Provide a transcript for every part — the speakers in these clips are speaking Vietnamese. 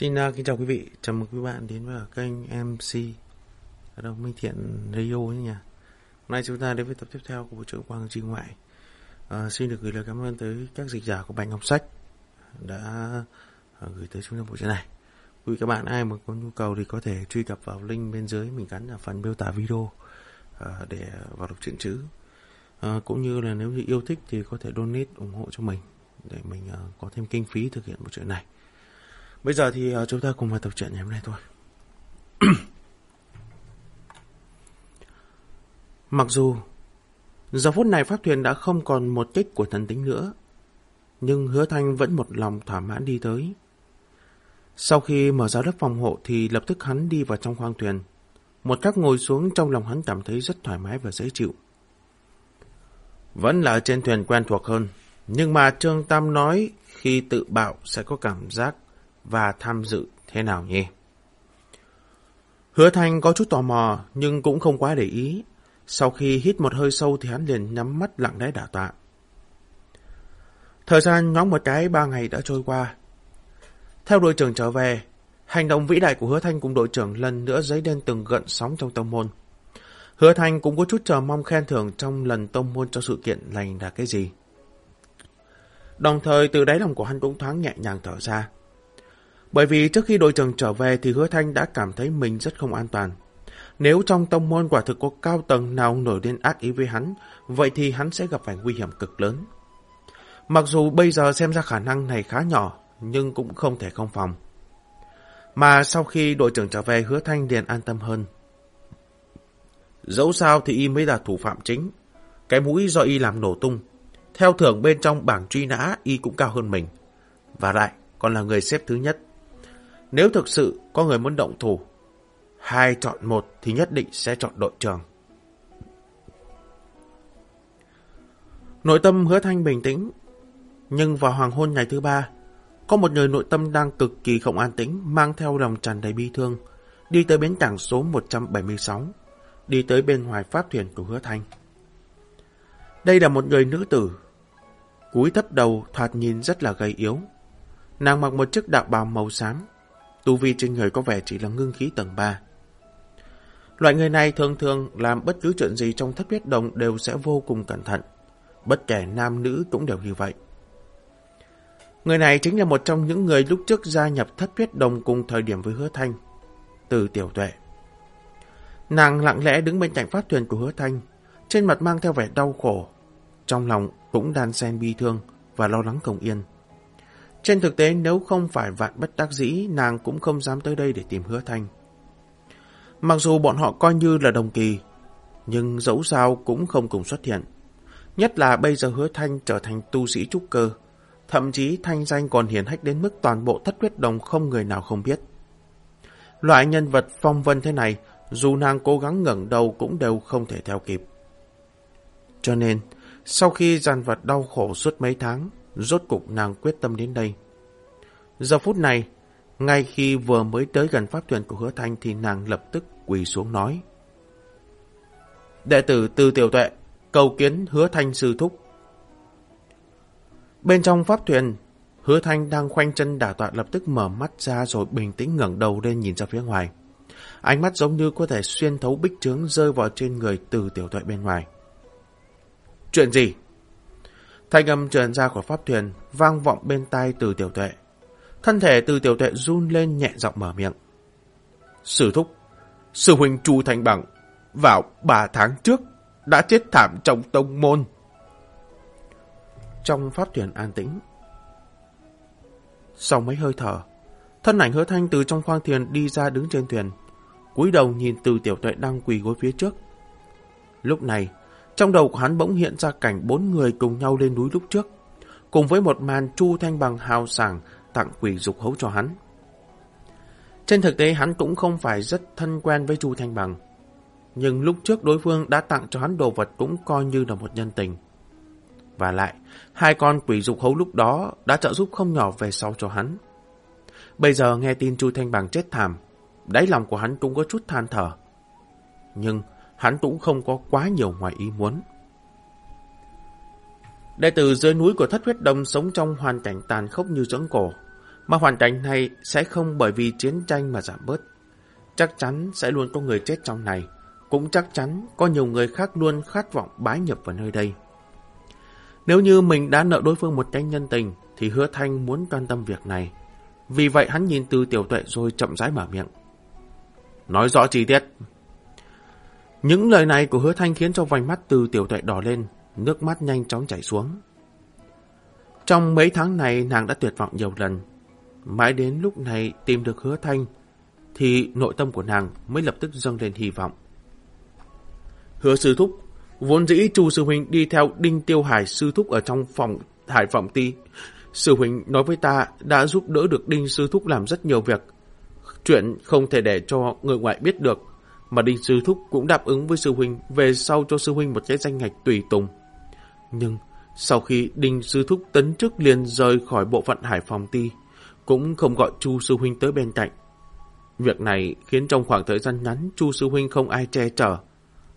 Xin uh, kính chào quý vị, chào mừng quý bạn đến với kênh MC ở đâu Minh Thiện Radio nhé nha. Hôm nay chúng ta đến với tập tiếp theo của Bộ trưởng Quang trinh Ngoại. Uh, xin được gửi lời cảm ơn tới các dịch giả của Bạch Ngọc Sách đã uh, gửi tới chúng ta bộ truyện này. Quý các bạn ai mà có nhu cầu thì có thể truy cập vào link bên dưới mình gắn ở phần miêu tả video uh, để vào đọc truyện chữ. Uh, cũng như là nếu như yêu thích thì có thể donate ủng hộ cho mình để mình uh, có thêm kinh phí thực hiện bộ truyện này. Bây giờ thì ờ, chúng ta cùng vào tập truyện ngày hôm nay thôi. Mặc dù giờ phút này pháp thuyền đã không còn một kích của thần tính nữa, nhưng hứa thanh vẫn một lòng thỏa mãn đi tới. Sau khi mở ra lớp phòng hộ thì lập tức hắn đi vào trong khoang thuyền. Một cách ngồi xuống trong lòng hắn cảm thấy rất thoải mái và dễ chịu. Vẫn là trên thuyền quen thuộc hơn, nhưng mà Trương Tam nói khi tự bạo sẽ có cảm giác và tham dự thế nào nhỉ? Hứa Thanh có chút tò mò nhưng cũng không quá để ý. Sau khi hít một hơi sâu thì hắn liền nhắm mắt lặng lẽ đả tọa. Thời gian nhóng một cái ba ngày đã trôi qua. Theo đội trưởng trở về, hành động vĩ đại của Hứa Thanh cùng đội trưởng lần nữa dấy lên từng gợn sóng trong tông môn. Hứa Thanh cũng có chút chờ mong khen thưởng trong lần tông môn cho sự kiện này là cái gì. Đồng thời từ đáy lòng của hắn cũng thoáng nhẹ nhàng thở ra. Bởi vì trước khi đội trưởng trở về thì hứa thanh đã cảm thấy mình rất không an toàn. Nếu trong tông môn quả thực có cao tầng nào nổi lên ác ý với hắn, vậy thì hắn sẽ gặp phải nguy hiểm cực lớn. Mặc dù bây giờ xem ra khả năng này khá nhỏ, nhưng cũng không thể không phòng. Mà sau khi đội trưởng trở về hứa thanh liền an tâm hơn. Dẫu sao thì y mới là thủ phạm chính. Cái mũi do y làm nổ tung. Theo thưởng bên trong bảng truy nã y cũng cao hơn mình. Và lại còn là người xếp thứ nhất. Nếu thực sự có người muốn động thủ, hai chọn một thì nhất định sẽ chọn đội trưởng. Nội tâm hứa thanh bình tĩnh, nhưng vào hoàng hôn ngày thứ ba, có một người nội tâm đang cực kỳ không an tĩnh, mang theo lòng tràn đầy bi thương, đi tới bến cảng số 176, đi tới bên ngoài pháp thuyền của hứa thanh. Đây là một người nữ tử, cúi thấp đầu thoạt nhìn rất là gầy yếu. Nàng mặc một chiếc đạo bào màu xám, tu vi trên người có vẻ chỉ là ngưng khí tầng 3. Loại người này thường thường làm bất cứ chuyện gì trong thất huyết đồng đều sẽ vô cùng cẩn thận. Bất kể nam nữ cũng đều như vậy. Người này chính là một trong những người lúc trước gia nhập thất huyết đồng cùng thời điểm với hứa thanh. Từ tiểu tuệ. Nàng lặng lẽ đứng bên cạnh pháp thuyền của hứa thanh, trên mặt mang theo vẻ đau khổ. Trong lòng cũng đan xen bi thương và lo lắng công yên. Trên thực tế nếu không phải vạn bất đắc dĩ, nàng cũng không dám tới đây để tìm hứa thanh. Mặc dù bọn họ coi như là đồng kỳ, nhưng dẫu sao cũng không cùng xuất hiện. Nhất là bây giờ hứa thanh trở thành tu sĩ trúc cơ, thậm chí thanh danh còn hiển hách đến mức toàn bộ thất huyết đồng không người nào không biết. Loại nhân vật phong vân thế này, dù nàng cố gắng ngẩng đầu cũng đều không thể theo kịp. Cho nên, sau khi giàn vật đau khổ suốt mấy tháng, rốt cục nàng quyết tâm đến đây. Giờ phút này, ngay khi vừa mới tới gần pháp thuyền của hứa thanh thì nàng lập tức quỳ xuống nói. Đệ tử Tư Tiểu Tuệ, cầu kiến hứa thanh sư thúc. Bên trong pháp thuyền, hứa thanh đang khoanh chân đả tọa lập tức mở mắt ra rồi bình tĩnh ngẩng đầu lên nhìn ra phía ngoài. Ánh mắt giống như có thể xuyên thấu bích trướng rơi vào trên người Từ Tiểu Tuệ bên ngoài. Chuyện gì? Thanh âm truyền ra khỏi pháp thuyền, vang vọng bên tai từ tiểu tuệ. Thân thể từ tiểu tuệ run lên nhẹ giọng mở miệng. Sử thúc, sư huynh Chu Thành Bằng, vào ba tháng trước, đã chết thảm trong tông môn. Trong pháp thuyền an tĩnh. Sau mấy hơi thở, thân ảnh hứa thanh từ trong khoang thuyền đi ra đứng trên thuyền, cúi đầu nhìn từ tiểu tuệ đang quỳ gối phía trước. Lúc này, trong đầu của hắn bỗng hiện ra cảnh bốn người cùng nhau lên núi lúc trước, cùng với một màn chu thanh bằng hào sảng tặng quỷ dục hấu cho hắn. Trên thực tế hắn cũng không phải rất thân quen với Chu Thanh Bằng, nhưng lúc trước đối phương đã tặng cho hắn đồ vật cũng coi như là một nhân tình. Và lại, hai con quỷ dục hấu lúc đó đã trợ giúp không nhỏ về sau cho hắn. Bây giờ nghe tin Chu Thanh Bằng chết thảm, đáy lòng của hắn cũng có chút than thở. Nhưng hắn cũng không có quá nhiều ngoài ý muốn. Đệ tử dưới núi của thất huyết đông sống trong hoàn cảnh tàn khốc như dưỡng cổ. Mà hoàn cảnh này sẽ không bởi vì chiến tranh mà giảm bớt. Chắc chắn sẽ luôn có người chết trong này. Cũng chắc chắn có nhiều người khác luôn khát vọng bái nhập vào nơi đây. Nếu như mình đã nợ đối phương một cái nhân tình, thì hứa thanh muốn quan tâm việc này. Vì vậy hắn nhìn từ tiểu tuệ rồi chậm rãi mở miệng. Nói rõ chi tiết. Những lời này của hứa thanh khiến cho vành mắt từ tiểu tuệ đỏ lên, nước mắt nhanh chóng chảy xuống. Trong mấy tháng này nàng đã tuyệt vọng nhiều lần. Mãi đến lúc này tìm được hứa thanh, thì nội tâm của nàng mới lập tức dâng lên hy vọng. Hứa sư thúc, vốn dĩ chu sư huynh đi theo đinh tiêu hải sư thúc ở trong phòng hải phòng ti. Sư huynh nói với ta đã giúp đỡ được đinh sư thúc làm rất nhiều việc. Chuyện không thể để cho người ngoại biết được, mà đinh sư thúc cũng đáp ứng với sư huynh về sau cho sư huynh một cái danh ngạch tùy tùng. Nhưng sau khi Đinh Sư Thúc tấn chức liền rời khỏi bộ phận Hải Phòng Ti, cũng không gọi Chu Sư Huynh tới bên cạnh. Việc này khiến trong khoảng thời gian ngắn Chu Sư Huynh không ai che chở,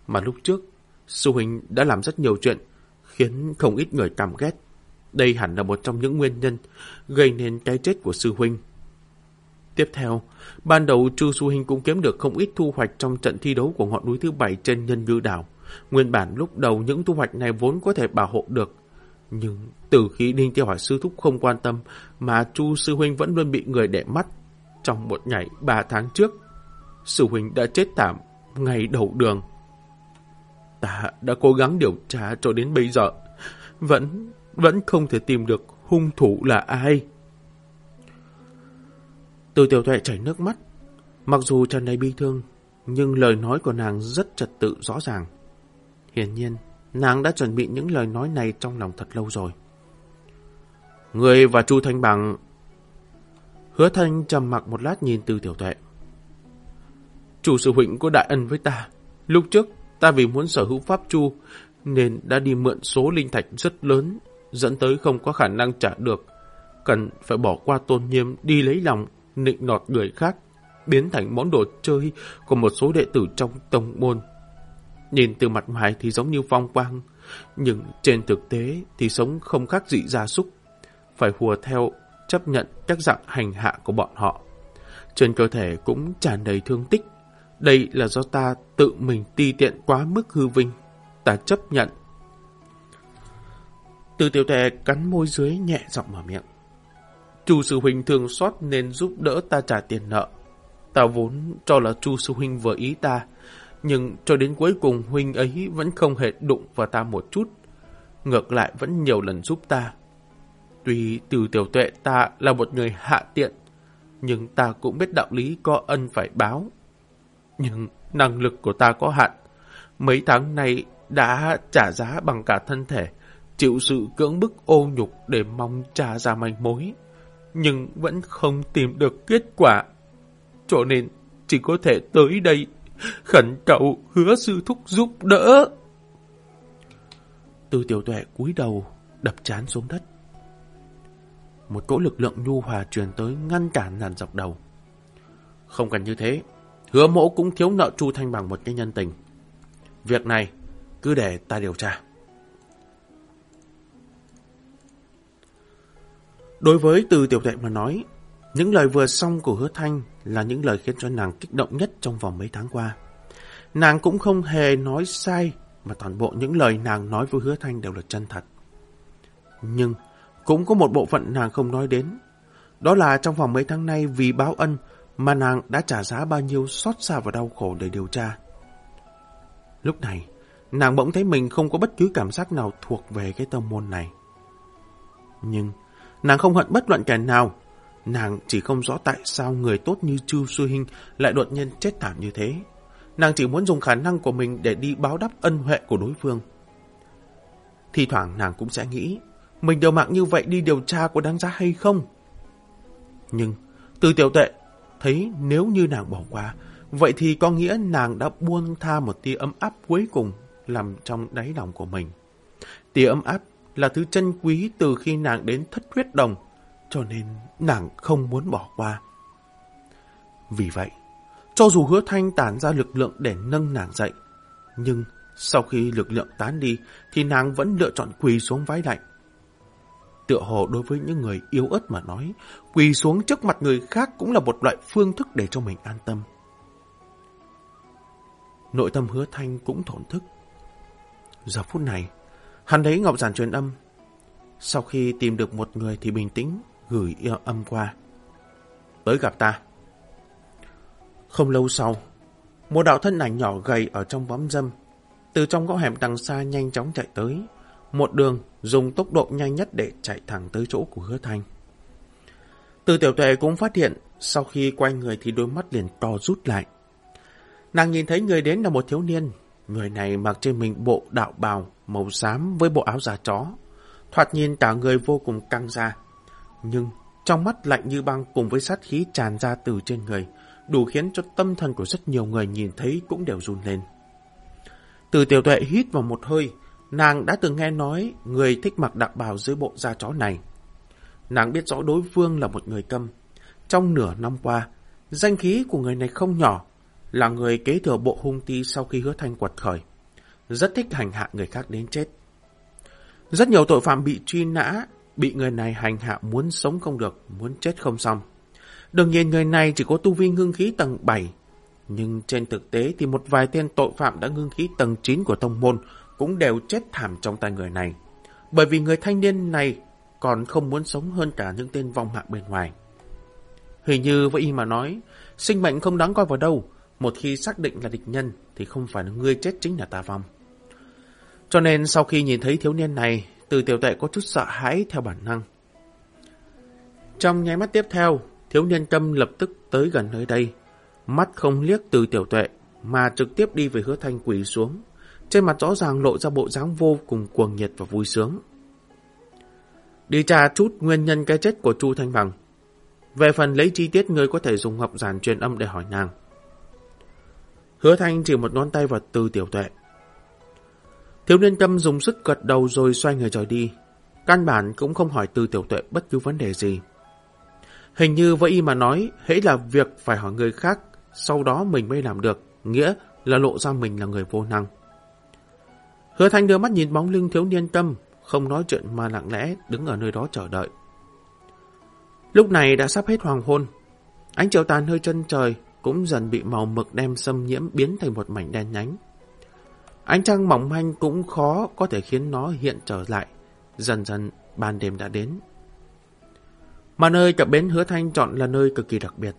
mà lúc trước Sư Huynh đã làm rất nhiều chuyện, khiến không ít người cảm ghét. Đây hẳn là một trong những nguyên nhân gây nên cái chết của Sư Huynh. Tiếp theo, ban đầu Chu Sư Huynh cũng kiếm được không ít thu hoạch trong trận thi đấu của ngọn núi thứ bảy trên nhân như đảo. Nguyên bản lúc đầu những thu hoạch này vốn có thể bảo hộ được, nhưng từ khi Đinh Tiêu Hải sư thúc không quan tâm mà Chu sư huynh vẫn luôn bị người để mắt. Trong một nhảy ba tháng trước, sư huynh đã chết tạm ngày đầu đường. Ta đã cố gắng điều tra cho đến bây giờ, vẫn vẫn không thể tìm được hung thủ là ai. Từ tiểu tuệ chảy nước mắt, mặc dù trần đầy bi thương, nhưng lời nói của nàng rất trật tự rõ ràng. Hiển nhiên, Nàng đã chuẩn bị những lời nói này trong lòng thật lâu rồi. Người và Chu Thanh Bằng... Hứa Thanh trầm mặc một lát nhìn từ tiểu tuệ. Chủ sự huynh có đại ân với ta. Lúc trước, ta vì muốn sở hữu pháp chu, nên đã đi mượn số linh thạch rất lớn, dẫn tới không có khả năng trả được. Cần phải bỏ qua tôn nghiêm đi lấy lòng, nịnh nọt người khác, biến thành món đồ chơi của một số đệ tử trong tông môn. Nhìn từ mặt ngoài thì giống như phong quang, nhưng trên thực tế thì sống không khác gì gia súc. Phải hùa theo chấp nhận các dạng hành hạ của bọn họ. Trên cơ thể cũng tràn đầy thương tích. Đây là do ta tự mình ti tiện quá mức hư vinh. Ta chấp nhận. Từ tiểu tệ cắn môi dưới nhẹ giọng mở miệng. Chu sư huynh thường xót nên giúp đỡ ta trả tiền nợ. Ta vốn cho là chu sư huynh vừa ý ta, nhưng cho đến cuối cùng huynh ấy vẫn không hề đụng vào ta một chút. Ngược lại vẫn nhiều lần giúp ta. Tuy từ tiểu tuệ ta là một người hạ tiện, nhưng ta cũng biết đạo lý có ân phải báo. Nhưng năng lực của ta có hạn. Mấy tháng nay đã trả giá bằng cả thân thể, chịu sự cưỡng bức ô nhục để mong trả ra manh mối. Nhưng vẫn không tìm được kết quả. Cho nên chỉ có thể tới đây khẩn cầu hứa sư thúc giúp đỡ. Từ tiểu tuệ cúi đầu, đập chán xuống đất. Một cỗ lực lượng nhu hòa truyền tới ngăn cản làn dọc đầu. Không cần như thế, hứa mỗ cũng thiếu nợ Chu Thanh bằng một cái nhân tình. Việc này cứ để ta điều tra. Đối với từ tiểu đệ mà nói, những lời vừa xong của hứa thanh là những lời khiến cho nàng kích động nhất trong vòng mấy tháng qua. Nàng cũng không hề nói sai, mà toàn bộ những lời nàng nói với hứa thanh đều là chân thật. Nhưng cũng có một bộ phận nàng không nói đến. Đó là trong vòng mấy tháng nay vì báo ân mà nàng đã trả giá bao nhiêu xót xa và đau khổ để điều tra. Lúc này, nàng bỗng thấy mình không có bất cứ cảm giác nào thuộc về cái tâm môn này. Nhưng, nàng không hận bất luận kẻ nào, Nàng chỉ không rõ tại sao người tốt như Chu Sư Hinh lại đột nhiên chết thảm như thế. Nàng chỉ muốn dùng khả năng của mình để đi báo đáp ân huệ của đối phương. Thì thoảng nàng cũng sẽ nghĩ, mình đều mạng như vậy đi điều tra có đáng giá hay không? Nhưng, từ tiểu tệ, thấy nếu như nàng bỏ qua, vậy thì có nghĩa nàng đã buông tha một tia ấm áp cuối cùng làm trong đáy lòng của mình. Tia ấm áp là thứ chân quý từ khi nàng đến thất huyết đồng, cho nên nàng không muốn bỏ qua. Vì vậy, cho dù hứa thanh tản ra lực lượng để nâng nàng dậy, nhưng sau khi lực lượng tán đi thì nàng vẫn lựa chọn quỳ xuống vái lạnh. Tựa hồ đối với những người yếu ớt mà nói, quỳ xuống trước mặt người khác cũng là một loại phương thức để cho mình an tâm. Nội tâm hứa thanh cũng thổn thức. Giờ phút này, hắn lấy ngọc giản truyền âm. Sau khi tìm được một người thì bình tĩnh, gửi yêu âm qua. Tới gặp ta. Không lâu sau, một đạo thân ảnh nhỏ gầy ở trong bóng dâm, từ trong ngõ hẻm đằng xa nhanh chóng chạy tới, một đường dùng tốc độ nhanh nhất để chạy thẳng tới chỗ của hứa thanh. Từ tiểu tuệ cũng phát hiện, sau khi quay người thì đôi mắt liền to rút lại. Nàng nhìn thấy người đến là một thiếu niên, người này mặc trên mình bộ đạo bào màu xám với bộ áo da chó. Thoạt nhìn cả người vô cùng căng ra, nhưng trong mắt lạnh như băng cùng với sát khí tràn ra từ trên người, đủ khiến cho tâm thần của rất nhiều người nhìn thấy cũng đều run lên. Từ tiểu tuệ hít vào một hơi, nàng đã từng nghe nói người thích mặc đạo bào dưới bộ da chó này. Nàng biết rõ đối phương là một người câm. Trong nửa năm qua, danh khí của người này không nhỏ, là người kế thừa bộ hung ti sau khi hứa thanh quật khởi. Rất thích hành hạ người khác đến chết. Rất nhiều tội phạm bị truy nã, bị người này hành hạ muốn sống không được, muốn chết không xong. Đương nhiên người này chỉ có tu vi ngưng khí tầng 7, nhưng trên thực tế thì một vài tên tội phạm đã ngưng khí tầng 9 của tông môn cũng đều chết thảm trong tay người này. Bởi vì người thanh niên này còn không muốn sống hơn cả những tên vong mạng bên ngoài. Hình như với y mà nói, sinh mệnh không đáng coi vào đâu, một khi xác định là địch nhân thì không phải là người chết chính là ta vong. Cho nên sau khi nhìn thấy thiếu niên này, từ tiểu tuệ có chút sợ hãi theo bản năng. Trong nháy mắt tiếp theo, thiếu niên tâm lập tức tới gần nơi đây. Mắt không liếc từ tiểu tuệ, mà trực tiếp đi về hứa thanh quỳ xuống. Trên mặt rõ ràng lộ ra bộ dáng vô cùng cuồng nhiệt và vui sướng. Đi tra chút nguyên nhân cái chết của Chu Thanh Bằng. Về phần lấy chi tiết người có thể dùng ngọc giản truyền âm để hỏi nàng. Hứa Thanh chỉ một ngón tay vào từ tiểu tuệ. Thiếu niên tâm dùng sức gật đầu rồi xoay người rời đi. Căn bản cũng không hỏi từ tiểu tuệ bất cứ vấn đề gì. Hình như với y mà nói, hễ là việc phải hỏi người khác, sau đó mình mới làm được, nghĩa là lộ ra mình là người vô năng. Hứa Thanh đưa mắt nhìn bóng lưng thiếu niên tâm, không nói chuyện mà lặng lẽ đứng ở nơi đó chờ đợi. Lúc này đã sắp hết hoàng hôn, ánh chiều tàn hơi chân trời cũng dần bị màu mực đem xâm nhiễm biến thành một mảnh đen nhánh. Ánh trăng mỏng manh cũng khó có thể khiến nó hiện trở lại. Dần dần, ban đêm đã đến. Mà nơi cặp bến hứa thanh chọn là nơi cực kỳ đặc biệt.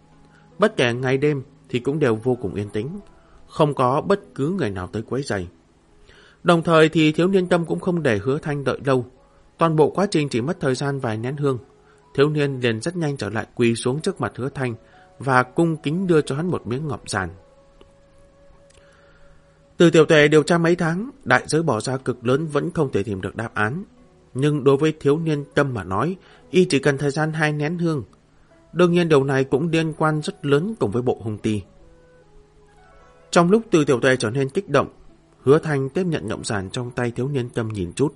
Bất kể ngày đêm thì cũng đều vô cùng yên tĩnh. Không có bất cứ người nào tới quấy rầy. Đồng thời thì thiếu niên tâm cũng không để hứa thanh đợi lâu. Toàn bộ quá trình chỉ mất thời gian vài nén hương. Thiếu niên liền rất nhanh trở lại quỳ xuống trước mặt hứa thanh và cung kính đưa cho hắn một miếng ngọc giàn. Từ tiểu tuệ điều tra mấy tháng, đại giới bỏ ra cực lớn vẫn không thể tìm được đáp án. Nhưng đối với thiếu niên tâm mà nói, y chỉ cần thời gian hai nén hương. Đương nhiên điều này cũng liên quan rất lớn cùng với bộ hung ti. Trong lúc từ tiểu tuệ trở nên kích động, hứa thanh tiếp nhận ngọc giản trong tay thiếu niên tâm nhìn chút.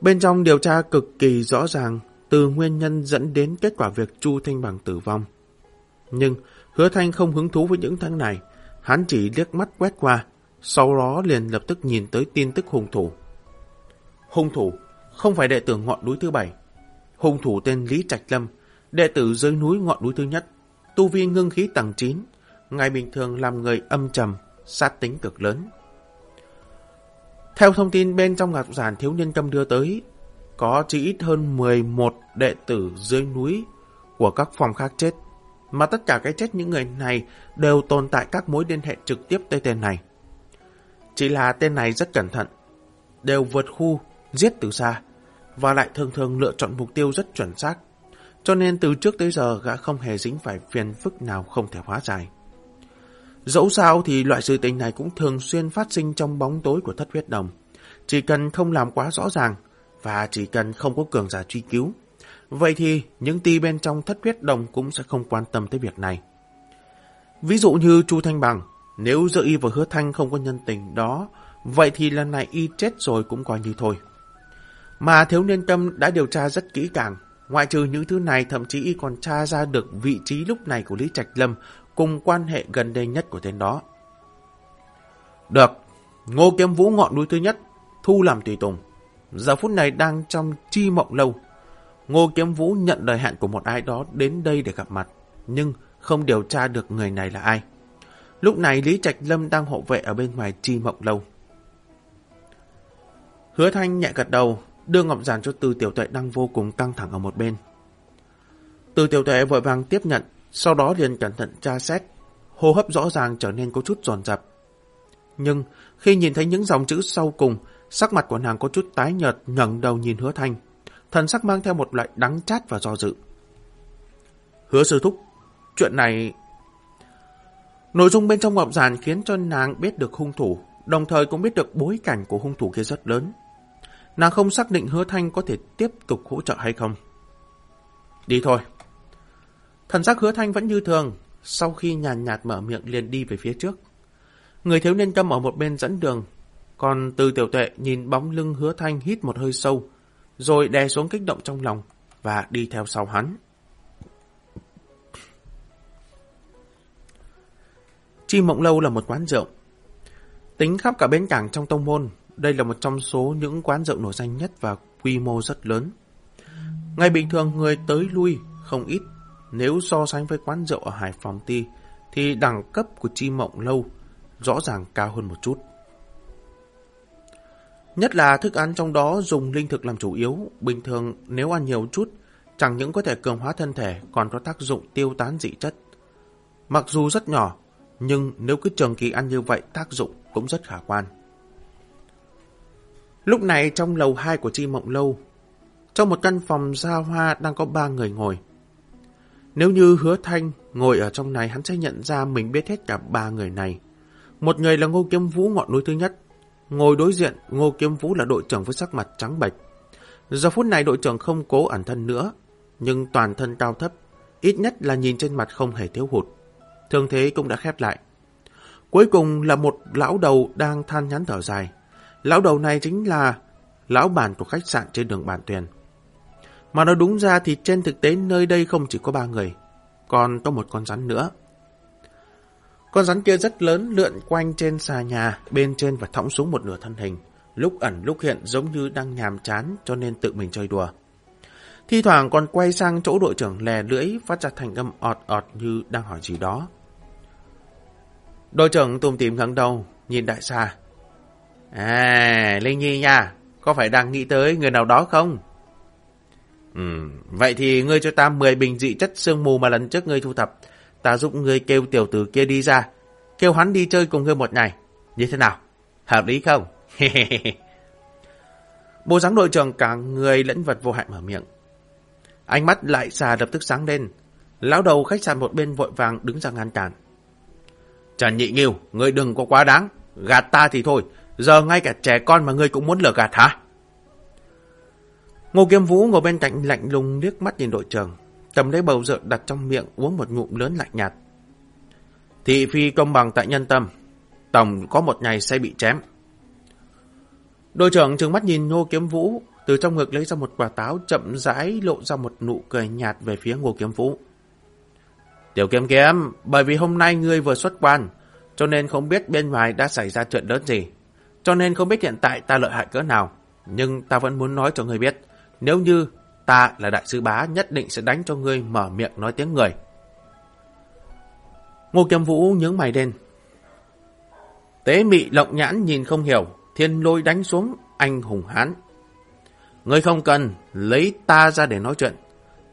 Bên trong điều tra cực kỳ rõ ràng từ nguyên nhân dẫn đến kết quả việc Chu Thanh Bằng tử vong. Nhưng hứa thanh không hứng thú với những tháng này, hắn chỉ liếc mắt quét qua, sau đó liền lập tức nhìn tới tin tức hung thủ. Hung thủ không phải đệ tử ngọn núi thứ bảy. Hung thủ tên Lý Trạch Lâm, đệ tử dưới núi ngọn núi thứ nhất, tu vi ngưng khí tầng 9, ngày bình thường làm người âm trầm, sát tính cực lớn. Theo thông tin bên trong ngọc giản thiếu niên tâm đưa tới, có chỉ ít hơn 11 đệ tử dưới núi của các phòng khác chết, mà tất cả cái chết những người này đều tồn tại các mối liên hệ trực tiếp tới tên này. Chỉ là tên này rất cẩn thận, đều vượt khu, giết từ xa, và lại thường thường lựa chọn mục tiêu rất chuẩn xác, cho nên từ trước tới giờ gã không hề dính phải phiền phức nào không thể hóa giải. Dẫu sao thì loại sự tình này cũng thường xuyên phát sinh trong bóng tối của thất huyết đồng. Chỉ cần không làm quá rõ ràng, và chỉ cần không có cường giả truy cứu, vậy thì những ti bên trong thất huyết đồng cũng sẽ không quan tâm tới việc này. Ví dụ như Chu Thanh Bằng, nếu giữa y và hứa thanh không có nhân tình đó, vậy thì lần này y chết rồi cũng coi như thôi. Mà thiếu niên tâm đã điều tra rất kỹ càng, ngoại trừ những thứ này thậm chí y còn tra ra được vị trí lúc này của Lý Trạch Lâm cùng quan hệ gần đây nhất của tên đó. Được, Ngô Kiếm Vũ ngọn núi thứ nhất, thu làm tùy tùng giờ phút này đang trong chi mộng lâu. Ngô Kiếm Vũ nhận lời hẹn của một ai đó đến đây để gặp mặt, nhưng không điều tra được người này là ai. Lúc này Lý Trạch Lâm đang hộ vệ ở bên ngoài chi mộng lâu. Hứa Thanh nhẹ gật đầu, đưa ngọc giản cho Từ Tiểu Tuệ đang vô cùng căng thẳng ở một bên. Từ Tiểu Tuệ vội vàng tiếp nhận, sau đó liền cẩn thận tra xét, hô hấp rõ ràng trở nên có chút giòn dập. Nhưng khi nhìn thấy những dòng chữ sau cùng, sắc mặt của nàng có chút tái nhợt ngẩng đầu nhìn Hứa Thanh, thần sắc mang theo một loại đắng chát và do dự. Hứa sư thúc, chuyện này... Nội dung bên trong ngọc giàn khiến cho nàng biết được hung thủ, đồng thời cũng biết được bối cảnh của hung thủ kia rất lớn. Nàng không xác định hứa thanh có thể tiếp tục hỗ trợ hay không. Đi thôi. Thần sắc hứa thanh vẫn như thường, sau khi nhàn nhạt mở miệng liền đi về phía trước. Người thiếu niên câm ở một bên dẫn đường, còn từ tiểu tuệ nhìn bóng lưng hứa thanh hít một hơi sâu, rồi đè xuống kích động trong lòng và đi theo sau hắn. Chi Mộng Lâu là một quán rượu. Tính khắp cả bến cảng trong tông môn, đây là một trong số những quán rượu nổi danh nhất và quy mô rất lớn. Ngày bình thường người tới lui không ít, nếu so sánh với quán rượu ở Hải Phòng Ti, thì đẳng cấp của Chi Mộng Lâu rõ ràng cao hơn một chút. Nhất là thức ăn trong đó dùng linh thực làm chủ yếu, bình thường nếu ăn nhiều chút, chẳng những có thể cường hóa thân thể còn có tác dụng tiêu tán dị chất. Mặc dù rất nhỏ, nhưng nếu cứ trường kỳ ăn như vậy tác dụng cũng rất khả quan. Lúc này trong lầu 2 của Chi Mộng Lâu, trong một căn phòng xa hoa đang có ba người ngồi. Nếu như hứa thanh ngồi ở trong này hắn sẽ nhận ra mình biết hết cả ba người này. Một người là Ngô Kiếm Vũ ngọn núi thứ nhất. Ngồi đối diện, Ngô Kiếm Vũ là đội trưởng với sắc mặt trắng bệch. Giờ phút này đội trưởng không cố ẩn thân nữa, nhưng toàn thân cao thấp, ít nhất là nhìn trên mặt không hề thiếu hụt. Thương thế cũng đã khép lại. Cuối cùng là một lão đầu đang than nhắn thở dài. Lão đầu này chính là lão bản của khách sạn trên đường Bản Tuyền. Mà nói đúng ra thì trên thực tế nơi đây không chỉ có ba người, còn có một con rắn nữa. Con rắn kia rất lớn lượn quanh trên xà nhà, bên trên và thõng xuống một nửa thân hình. Lúc ẩn lúc hiện giống như đang nhàm chán cho nên tự mình chơi đùa. Thi thoảng còn quay sang chỗ đội trưởng lè lưỡi phát ra thành âm ọt ọt như đang hỏi gì đó. Đội trưởng tùm tìm ngẩng đầu, nhìn đại xa. À, Linh Nhi nha, có phải đang nghĩ tới người nào đó không? Ừ, vậy thì ngươi cho ta 10 bình dị chất sương mù mà lần trước ngươi thu thập. Ta giúp ngươi kêu tiểu tử kia đi ra, kêu hắn đi chơi cùng ngươi một ngày. Như thế nào? Hợp lý không? Bộ dáng đội trưởng cả người lẫn vật vô hại mở miệng. Ánh mắt lại xà lập tức sáng lên. Lão đầu khách sạn một bên vội vàng đứng ra ngăn cản. Trần Nhị Nghiêu, ngươi đừng có quá đáng. Gạt ta thì thôi, giờ ngay cả trẻ con mà ngươi cũng muốn lừa gạt hả? Ngô Kiếm Vũ ngồi bên cạnh lạnh lùng liếc mắt nhìn đội trưởng, cầm lấy bầu rượu đặt trong miệng uống một ngụm lớn lạnh nhạt. Thị phi công bằng tại nhân tâm, tổng có một ngày sẽ bị chém. Đội trưởng trừng mắt nhìn Ngô Kiếm Vũ, từ trong ngực lấy ra một quả táo chậm rãi lộ ra một nụ cười nhạt về phía Ngô Kiếm Vũ. Tiểu Kiếm Kiếm, bởi vì hôm nay ngươi vừa xuất quan, cho nên không biết bên ngoài đã xảy ra chuyện lớn gì. Cho nên không biết hiện tại ta lợi hại cỡ nào. Nhưng ta vẫn muốn nói cho ngươi biết, nếu như ta là đại sư bá nhất định sẽ đánh cho ngươi mở miệng nói tiếng người. Ngô Kiếm Vũ nhướng mày đen. Tế mị lộng nhãn nhìn không hiểu, thiên lôi đánh xuống, anh hùng hán. Ngươi không cần, lấy ta ra để nói chuyện.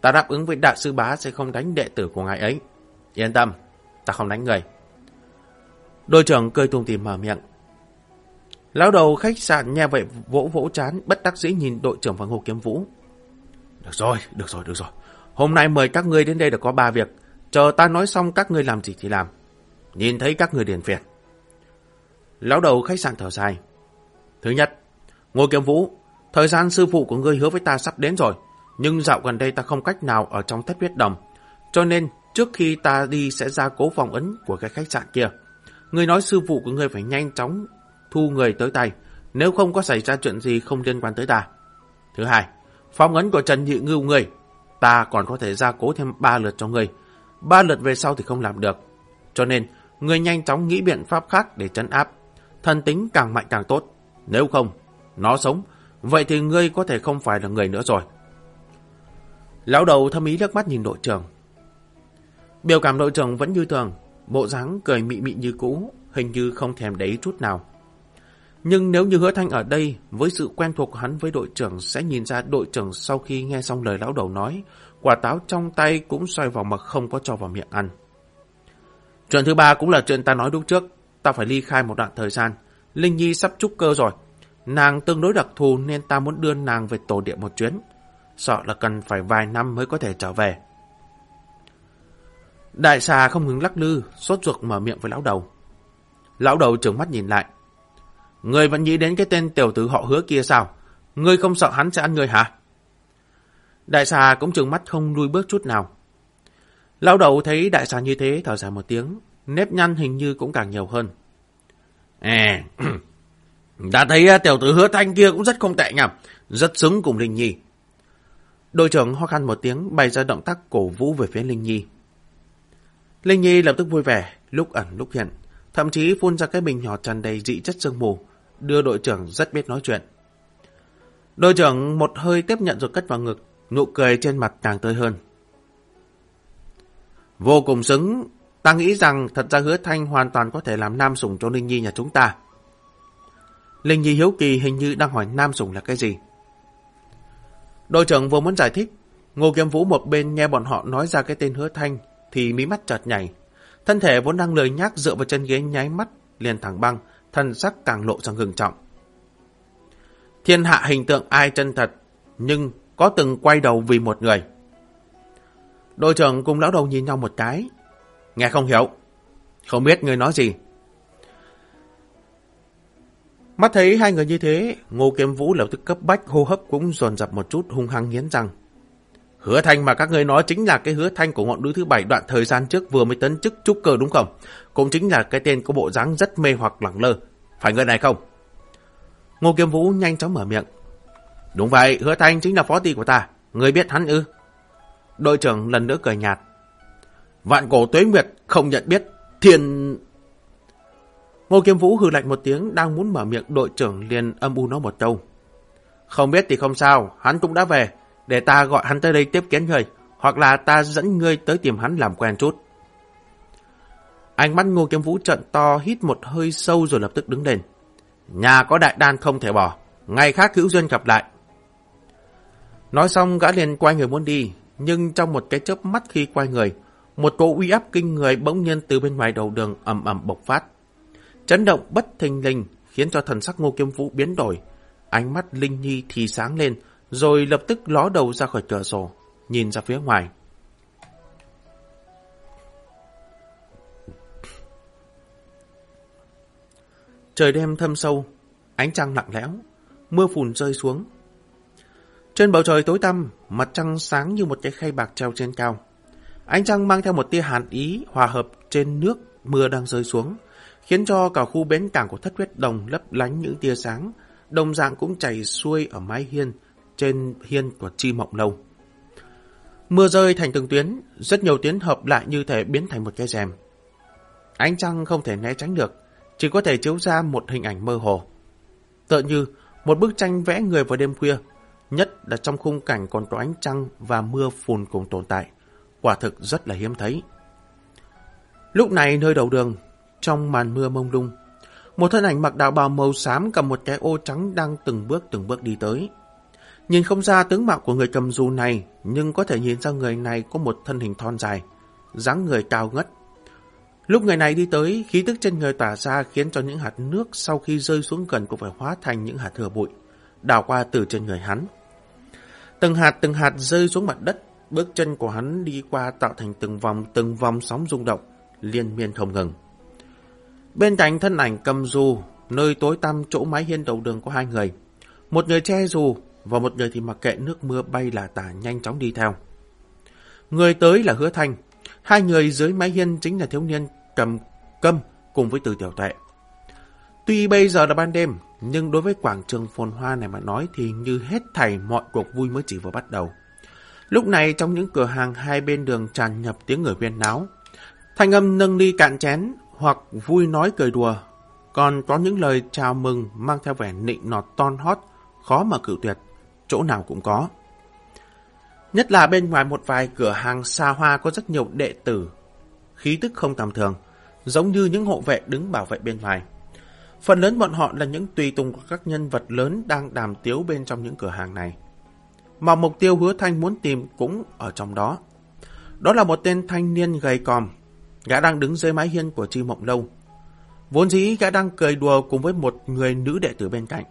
Ta đáp ứng với đại sư bá sẽ không đánh đệ tử của ngài ấy. Yên tâm, ta không đánh người. Đội trưởng cười tùng tìm mở miệng. Lão đầu khách sạn nghe vậy vỗ vỗ chán, bất đắc dĩ nhìn đội trưởng và Ngô Kiếm Vũ. Được rồi, được rồi, được rồi. Hôm nay mời các ngươi đến đây để có ba việc. Chờ ta nói xong các ngươi làm gì thì làm. Nhìn thấy các người điền phiền. Lão đầu khách sạn thở dài. Thứ nhất, Ngô Kiếm Vũ, thời gian sư phụ của ngươi hứa với ta sắp đến rồi. Nhưng dạo gần đây ta không cách nào ở trong thất huyết đồng. Cho nên, trước khi ta đi sẽ ra cố phòng ấn của cái khách sạn kia. Ngươi nói sư phụ của ngươi phải nhanh chóng thu người tới tay, nếu không có xảy ra chuyện gì không liên quan tới ta. Thứ hai, phong ấn của Trần Nhị Ngưu người, ta còn có thể gia cố thêm ba lượt cho người. Ba lượt về sau thì không làm được. Cho nên, người nhanh chóng nghĩ biện pháp khác để chấn áp. Thần tính càng mạnh càng tốt. Nếu không, nó sống, vậy thì ngươi có thể không phải là người nữa rồi. Lão đầu thâm ý liếc mắt nhìn đội trưởng. Biểu cảm đội trưởng vẫn như thường, bộ dáng cười mị mị như cũ, hình như không thèm đấy chút nào. Nhưng nếu như hứa thanh ở đây, với sự quen thuộc hắn với đội trưởng sẽ nhìn ra đội trưởng sau khi nghe xong lời lão đầu nói, quả táo trong tay cũng xoay vào mà không có cho vào miệng ăn. Chuyện thứ ba cũng là chuyện ta nói lúc trước, ta phải ly khai một đoạn thời gian. Linh Nhi sắp trúc cơ rồi, nàng tương đối đặc thù nên ta muốn đưa nàng về tổ địa một chuyến. Sợ là cần phải vài năm mới có thể trở về. Đại xà không ngừng lắc lư, sốt ruột mở miệng với lão đầu. Lão đầu trừng mắt nhìn lại. Người vẫn nghĩ đến cái tên tiểu tử họ hứa kia sao? Ngươi không sợ hắn sẽ ăn người hả? Đại xà cũng trừng mắt không lui bước chút nào. Lão đầu thấy đại xà như thế thở dài một tiếng, nếp nhăn hình như cũng càng nhiều hơn. À, đã thấy à, tiểu tử hứa thanh kia cũng rất không tệ nhỉ, rất xứng cùng Linh Nhi. Đội trưởng ho khăn một tiếng bày ra động tác cổ vũ về phía Linh Nhi. Linh Nhi lập tức vui vẻ, lúc ẩn lúc hiện, thậm chí phun ra cái bình nhỏ tràn đầy dị chất sương mù, đưa đội trưởng rất biết nói chuyện. Đội trưởng một hơi tiếp nhận rồi cất vào ngực, nụ cười trên mặt càng tươi hơn. Vô cùng xứng, ta nghĩ rằng thật ra hứa thanh hoàn toàn có thể làm nam sủng cho Linh Nhi nhà chúng ta. Linh Nhi hiếu kỳ hình như đang hỏi nam sủng là cái gì. Đội trưởng vừa muốn giải thích, Ngô Kiếm Vũ một bên nghe bọn họ nói ra cái tên hứa thanh thì mí mắt chợt nhảy. Thân thể vốn đang lười nhác dựa vào chân ghế nháy mắt, liền thẳng băng, thân sắc càng lộ ra ngừng trọng. Thiên hạ hình tượng ai chân thật, nhưng có từng quay đầu vì một người. Đội trưởng cùng lão đầu nhìn nhau một cái. Nghe không hiểu. Không biết người nói gì. Mắt thấy hai người như thế, Ngô Kiếm Vũ lập tức cấp bách hô hấp cũng dồn dập một chút hung hăng nghiến răng. Hứa thanh mà các người nói chính là cái hứa thanh của ngọn núi thứ bảy đoạn thời gian trước vừa mới tấn chức trúc cơ đúng không? Cũng chính là cái tên có bộ dáng rất mê hoặc lẳng lơ. Phải người này không? Ngô Kiếm Vũ nhanh chóng mở miệng. Đúng vậy, hứa thanh chính là phó tỷ của ta. Người biết hắn ư? Đội trưởng lần nữa cười nhạt. Vạn cổ tuế nguyệt không nhận biết thiên... Ngô Kiếm Vũ hừ lạnh một tiếng đang muốn mở miệng đội trưởng liền âm u nó một câu. Không biết thì không sao, hắn cũng đã về. Để ta gọi hắn tới đây tiếp kiến người, hoặc là ta dẫn ngươi tới tìm hắn làm quen chút. Ánh mắt Ngô Kiếm Vũ trận to hít một hơi sâu rồi lập tức đứng lên. Nhà có đại đan không thể bỏ, ngày khác hữu duyên gặp lại. Nói xong gã liền quay người muốn đi, nhưng trong một cái chớp mắt khi quay người, một cỗ uy áp kinh người bỗng nhiên từ bên ngoài đầu đường ầm ầm bộc phát. Chấn động bất thình lình khiến cho thần sắc Ngô Kiếm Vũ biến đổi. Ánh mắt Linh Nhi thì sáng lên, rồi lập tức ló đầu ra khỏi cửa sổ, nhìn ra phía ngoài. Trời đêm thâm sâu, ánh trăng lặng lẽo, mưa phùn rơi xuống. Trên bầu trời tối tăm, mặt trăng sáng như một cái khay bạc treo trên cao. Ánh trăng mang theo một tia hàn ý hòa hợp trên nước mưa đang rơi xuống, khiến cho cả khu bến cảng của thất huyết đồng lấp lánh những tia sáng, đồng dạng cũng chảy xuôi ở mái hiên, trên hiên của chi mộng lâu. Mưa rơi thành từng tuyến, rất nhiều tuyến hợp lại như thể biến thành một cái rèm. Ánh trăng không thể né tránh được, chỉ có thể chiếu ra một hình ảnh mơ hồ. Tựa như một bức tranh vẽ người vào đêm khuya, nhất là trong khung cảnh còn có ánh trăng và mưa phùn cùng tồn tại. Quả thực rất là hiếm thấy. Lúc này nơi đầu đường, trong màn mưa mông lung, một thân ảnh mặc đạo bào màu xám cầm một cái ô trắng đang từng bước từng bước đi tới. Nhìn không ra tướng mạo của người cầm dù này, nhưng có thể nhìn ra người này có một thân hình thon dài, dáng người cao ngất. Lúc người này đi tới, khí tức trên người tỏa ra khiến cho những hạt nước sau khi rơi xuống gần cũng phải hóa thành những hạt thừa bụi, đào qua từ trên người hắn. Từng hạt từng hạt rơi xuống mặt đất, bước chân của hắn đi qua tạo thành từng vòng từng vòng sóng rung động, liên miên không ngừng. Bên cạnh thân ảnh cầm dù, nơi tối tăm chỗ mái hiên đầu đường có hai người. Một người che dù, và một người thì mặc kệ nước mưa bay là tả nhanh chóng đi theo. Người tới là Hứa Thanh, hai người dưới mái hiên chính là thiếu niên cầm câm cùng với từ tiểu tuệ. Tuy bây giờ là ban đêm, nhưng đối với quảng trường phồn hoa này mà nói thì như hết thảy mọi cuộc vui mới chỉ vừa bắt đầu. Lúc này trong những cửa hàng hai bên đường tràn nhập tiếng người huyên náo. Thanh âm nâng ly cạn chén hoặc vui nói cười đùa, còn có những lời chào mừng mang theo vẻ nịnh nọt ton hót khó mà cự tuyệt, chỗ nào cũng có. Nhất là bên ngoài một vài cửa hàng xa hoa có rất nhiều đệ tử, khí tức không tầm thường, giống như những hộ vệ đứng bảo vệ bên ngoài. Phần lớn bọn họ là những tùy tùng của các nhân vật lớn đang đàm tiếu bên trong những cửa hàng này. Mà mục tiêu hứa thanh muốn tìm cũng ở trong đó. Đó là một tên thanh niên gầy còm. Gã đang đứng dưới mái hiên của chi mộng lâu. Vốn dĩ gã đang cười đùa cùng với một người nữ đệ tử bên cạnh.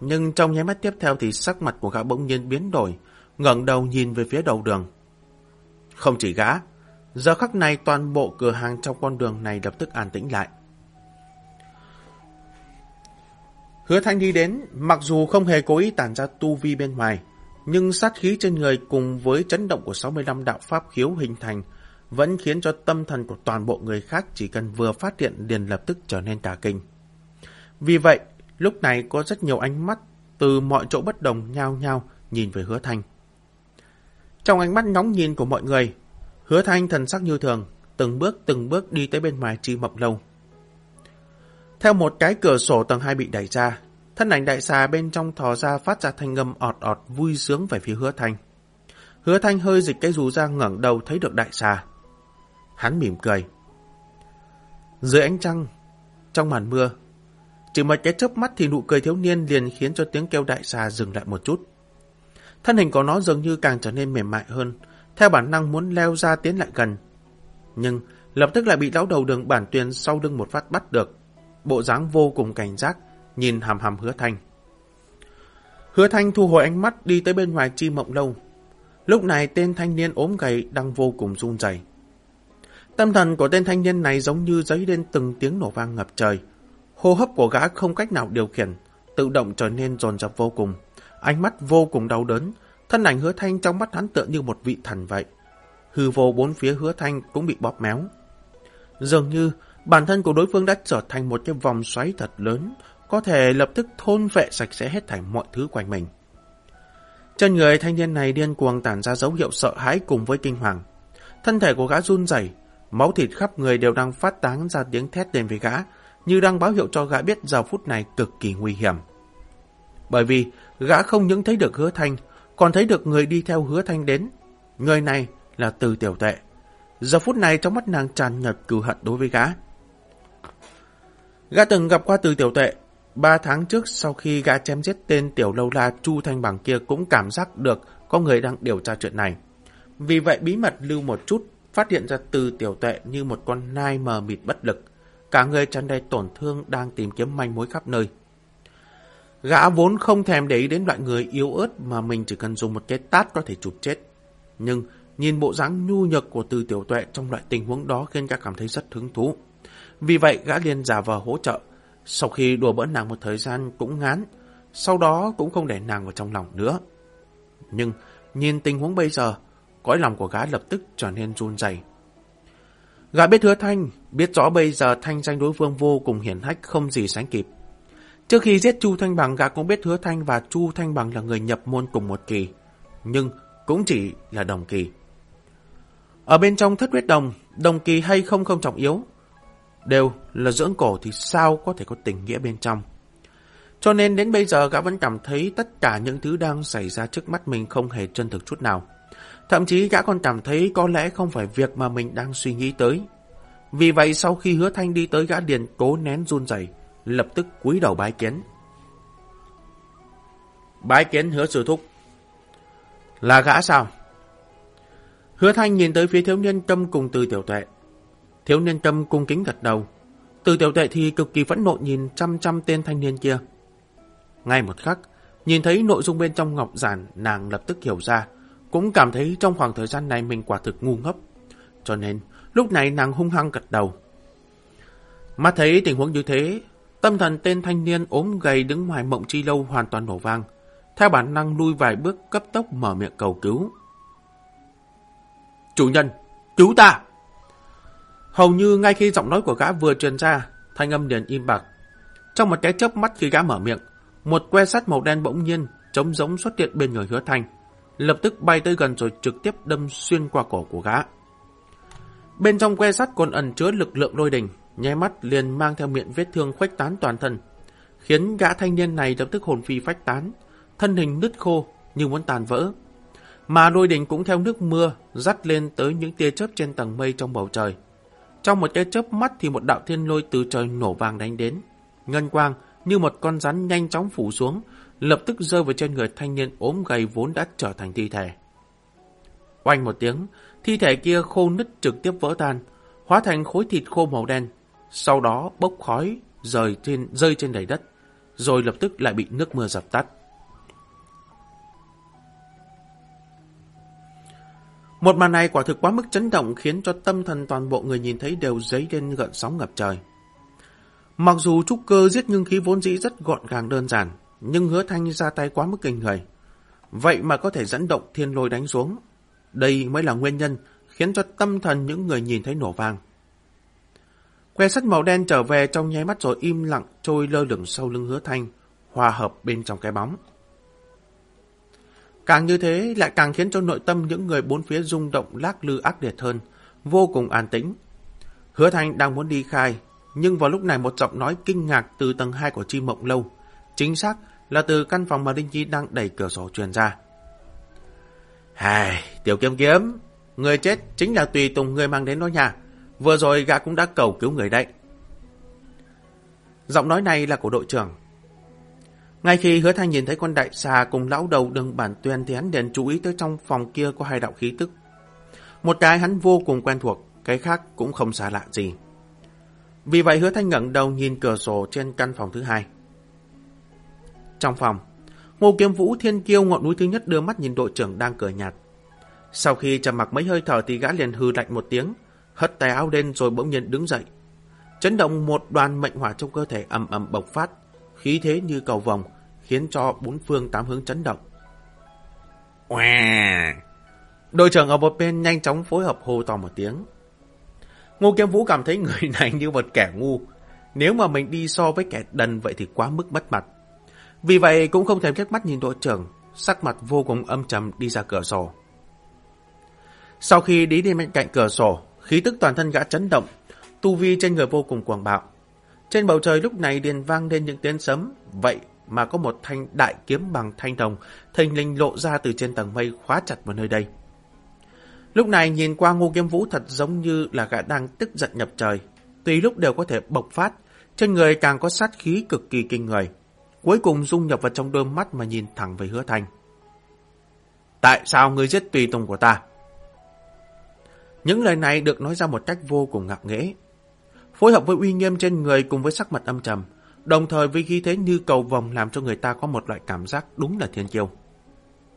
Nhưng trong nháy mắt tiếp theo thì sắc mặt của gã bỗng nhiên biến đổi, ngẩng đầu nhìn về phía đầu đường. Không chỉ gã, giờ khắc này toàn bộ cửa hàng trong con đường này lập tức an tĩnh lại. Hứa Thanh đi đến, mặc dù không hề cố ý tản ra tu vi bên ngoài, nhưng sát khí trên người cùng với chấn động của 65 đạo pháp khiếu hình thành vẫn khiến cho tâm thần của toàn bộ người khác chỉ cần vừa phát hiện liền lập tức trở nên cả kinh. Vì vậy, lúc này có rất nhiều ánh mắt từ mọi chỗ bất đồng nhao nhao nhìn về hứa thanh. Trong ánh mắt nóng nhìn của mọi người, hứa thanh thần sắc như thường, từng bước từng bước đi tới bên ngoài chi mộng lâu. Theo một cái cửa sổ tầng 2 bị đẩy ra, thân ảnh đại xà bên trong thò ra phát ra thanh ngâm ọt ọt vui sướng về phía hứa thanh. Hứa thanh hơi dịch cái rú ra ngẩng đầu thấy được đại xà. Hắn mỉm cười. Dưới ánh trăng, trong màn mưa, chỉ một cái chớp mắt thì nụ cười thiếu niên liền khiến cho tiếng kêu đại xà dừng lại một chút. Thân hình của nó dường như càng trở nên mềm mại hơn, theo bản năng muốn leo ra tiến lại gần. Nhưng lập tức lại bị lão đầu đường bản tuyên sau lưng một phát bắt được. Bộ dáng vô cùng cảnh giác, nhìn hàm hàm hứa thanh. Hứa thanh thu hồi ánh mắt đi tới bên ngoài chi mộng lâu. Lúc này tên thanh niên ốm gầy đang vô cùng run rẩy. Tâm thần của tên thanh niên này giống như giấy lên từng tiếng nổ vang ngập trời. Hô hấp của gã không cách nào điều khiển, tự động trở nên dồn dập vô cùng. Ánh mắt vô cùng đau đớn, thân ảnh hứa thanh trong mắt hắn tựa như một vị thần vậy. Hư vô bốn phía hứa thanh cũng bị bóp méo. Dường như bản thân của đối phương đã trở thành một cái vòng xoáy thật lớn, có thể lập tức thôn vệ sạch sẽ hết thảy mọi thứ quanh mình. Chân người thanh niên này điên cuồng tản ra dấu hiệu sợ hãi cùng với kinh hoàng. Thân thể của gã run rẩy, máu thịt khắp người đều đang phát tán ra tiếng thét lên với gã, như đang báo hiệu cho gã biết giờ phút này cực kỳ nguy hiểm. Bởi vì gã không những thấy được hứa thanh, còn thấy được người đi theo hứa thanh đến. Người này là từ tiểu tệ. Giờ phút này trong mắt nàng tràn ngập cừu hận đối với gã. Gã từng gặp qua từ tiểu tệ. Ba tháng trước sau khi gã chém giết tên tiểu lâu la Chu Thanh Bằng kia cũng cảm giác được có người đang điều tra chuyện này. Vì vậy bí mật lưu một chút, phát hiện ra từ tiểu tệ như một con nai mờ mịt bất lực. Cả người tràn đầy tổn thương đang tìm kiếm manh mối khắp nơi. Gã vốn không thèm để ý đến loại người yếu ớt mà mình chỉ cần dùng một cái tát có thể chụp chết. Nhưng nhìn bộ dáng nhu nhược của từ tiểu tuệ trong loại tình huống đó khiến gã cảm thấy rất hứng thú. Vì vậy gã liền giả vờ hỗ trợ. Sau khi đùa bỡn nàng một thời gian cũng ngán, sau đó cũng không để nàng vào trong lòng nữa. Nhưng nhìn tình huống bây giờ, cõi lòng của gã lập tức trở nên run rẩy. Gã biết hứa thanh, biết rõ bây giờ thanh danh đối phương vô cùng hiển hách không gì sánh kịp. Trước khi giết Chu Thanh Bằng, gã cũng biết hứa thanh và Chu Thanh Bằng là người nhập môn cùng một kỳ, nhưng cũng chỉ là đồng kỳ. Ở bên trong thất huyết đồng, đồng kỳ hay không không trọng yếu, đều là dưỡng cổ thì sao có thể có tình nghĩa bên trong. Cho nên đến bây giờ gã vẫn cảm thấy tất cả những thứ đang xảy ra trước mắt mình không hề chân thực chút nào. Thậm chí gã còn cảm thấy có lẽ không phải việc mà mình đang suy nghĩ tới. Vì vậy sau khi hứa thanh đi tới gã điền cố nén run rẩy lập tức cúi đầu bái kiến. Bái kiến hứa sư thúc. Là gã sao? Hứa thanh nhìn tới phía thiếu niên tâm cùng từ tiểu tuệ. Thiếu niên tâm cung kính gật đầu. Từ tiểu tuệ thì cực kỳ phẫn nộ nhìn trăm trăm tên thanh niên kia. Ngay một khắc, nhìn thấy nội dung bên trong ngọc giản, nàng lập tức hiểu ra, cũng cảm thấy trong khoảng thời gian này mình quả thực ngu ngốc. Cho nên, lúc này nàng hung hăng gật đầu. mà thấy tình huống như thế, tâm thần tên thanh niên ốm gầy đứng ngoài mộng chi lâu hoàn toàn nổ vang. Theo bản năng lui vài bước cấp tốc mở miệng cầu cứu. Chủ nhân, cứu ta! Hầu như ngay khi giọng nói của gã vừa truyền ra, thanh âm liền im bạc. Trong một cái chớp mắt khi gã mở miệng, một que sắt màu đen bỗng nhiên trống giống xuất hiện bên người hứa thanh, lập tức bay tới gần rồi trực tiếp đâm xuyên qua cổ của gã. Bên trong que sắt còn ẩn chứa lực lượng lôi đình, nháy mắt liền mang theo miệng vết thương khuếch tán toàn thân, khiến gã thanh niên này lập tức hồn phi phách tán, thân hình nứt khô như muốn tàn vỡ. Mà lôi đình cũng theo nước mưa dắt lên tới những tia chớp trên tầng mây trong bầu trời. Trong một cái chớp mắt thì một đạo thiên lôi từ trời nổ vàng đánh đến. Ngân quang như một con rắn nhanh chóng phủ xuống, lập tức rơi vào trên người thanh niên ốm gầy vốn đã trở thành thi thể. Oanh một tiếng, thi thể kia khô nứt trực tiếp vỡ tan, hóa thành khối thịt khô màu đen, sau đó bốc khói rời trên rơi trên đầy đất, rồi lập tức lại bị nước mưa dập tắt. Một màn này quả thực quá mức chấn động khiến cho tâm thần toàn bộ người nhìn thấy đều dấy lên gợn sóng ngập trời. Mặc dù trúc cơ giết ngưng khí vốn dĩ rất gọn gàng đơn giản, nhưng hứa thanh ra tay quá mức kinh người. Vậy mà có thể dẫn động thiên lôi đánh xuống. Đây mới là nguyên nhân khiến cho tâm thần những người nhìn thấy nổ vang. Que sắt màu đen trở về trong nháy mắt rồi im lặng trôi lơ lửng sau lưng hứa thanh, hòa hợp bên trong cái bóng. Càng như thế lại càng khiến cho nội tâm những người bốn phía rung động lác lư ác liệt hơn, vô cùng an tĩnh. Hứa thanh đang muốn đi khai, nhưng vào lúc này một giọng nói kinh ngạc từ tầng 2 của chim mộng lâu, chính xác là từ căn phòng mà Đinh chi đang đẩy cửa sổ truyền ra. Hài, tiểu kiếm kiếm, người chết chính là tùy tùng người mang đến đó nhà. Vừa rồi gã cũng đã cầu cứu người đấy. Giọng nói này là của đội trưởng. Ngay khi hứa thanh nhìn thấy con đại xà cùng lão đầu đường bản tuyên thì hắn liền chú ý tới trong phòng kia có hai đạo khí tức. Một cái hắn vô cùng quen thuộc, cái khác cũng không xa lạ gì. Vì vậy hứa thanh ngẩng đầu nhìn cửa sổ trên căn phòng thứ hai. Trong phòng, Ngô Kiếm Vũ Thiên Kiêu ngọn núi thứ nhất đưa mắt nhìn đội trưởng đang cười nhạt. Sau khi trầm mặc mấy hơi thở thì gã liền hư lạnh một tiếng, hất tay áo lên rồi bỗng nhiên đứng dậy. Chấn động một đoàn mệnh hỏa trong cơ thể ầm ầm bộc phát, khí thế như cầu vòng, khiến cho bốn phương tám hướng chấn động. Wow! Đội trưởng ở một bên nhanh chóng phối hợp hô to một tiếng. Ngô Kiếm Vũ cảm thấy người này như một kẻ ngu. Nếu mà mình đi so với kẻ đần vậy thì quá mức mất mặt. Vì vậy cũng không thèm liếc mắt nhìn đội trưởng, sắc mặt vô cùng âm trầm đi ra cửa sổ. Sau khi đi đến bên cạnh cửa sổ, khí tức toàn thân gã chấn động, tu vi trên người vô cùng cuồng bạo. Trên bầu trời lúc này điền vang lên những tiếng sấm, vậy mà có một thanh đại kiếm bằng thanh đồng, thanh linh lộ ra từ trên tầng mây khóa chặt vào nơi đây. Lúc này nhìn qua ngô kiếm vũ thật giống như là gã đang tức giận nhập trời, tùy lúc đều có thể bộc phát, trên người càng có sát khí cực kỳ kinh người. Cuối cùng dung nhập vào trong đôi mắt mà nhìn thẳng về hứa thành Tại sao ngươi giết tùy tùng của ta? Những lời này được nói ra một cách vô cùng ngạc nghễ. Phối hợp với uy nghiêm trên người cùng với sắc mặt âm trầm, đồng thời với khí thế như cầu vòng làm cho người ta có một loại cảm giác đúng là thiên kiêu.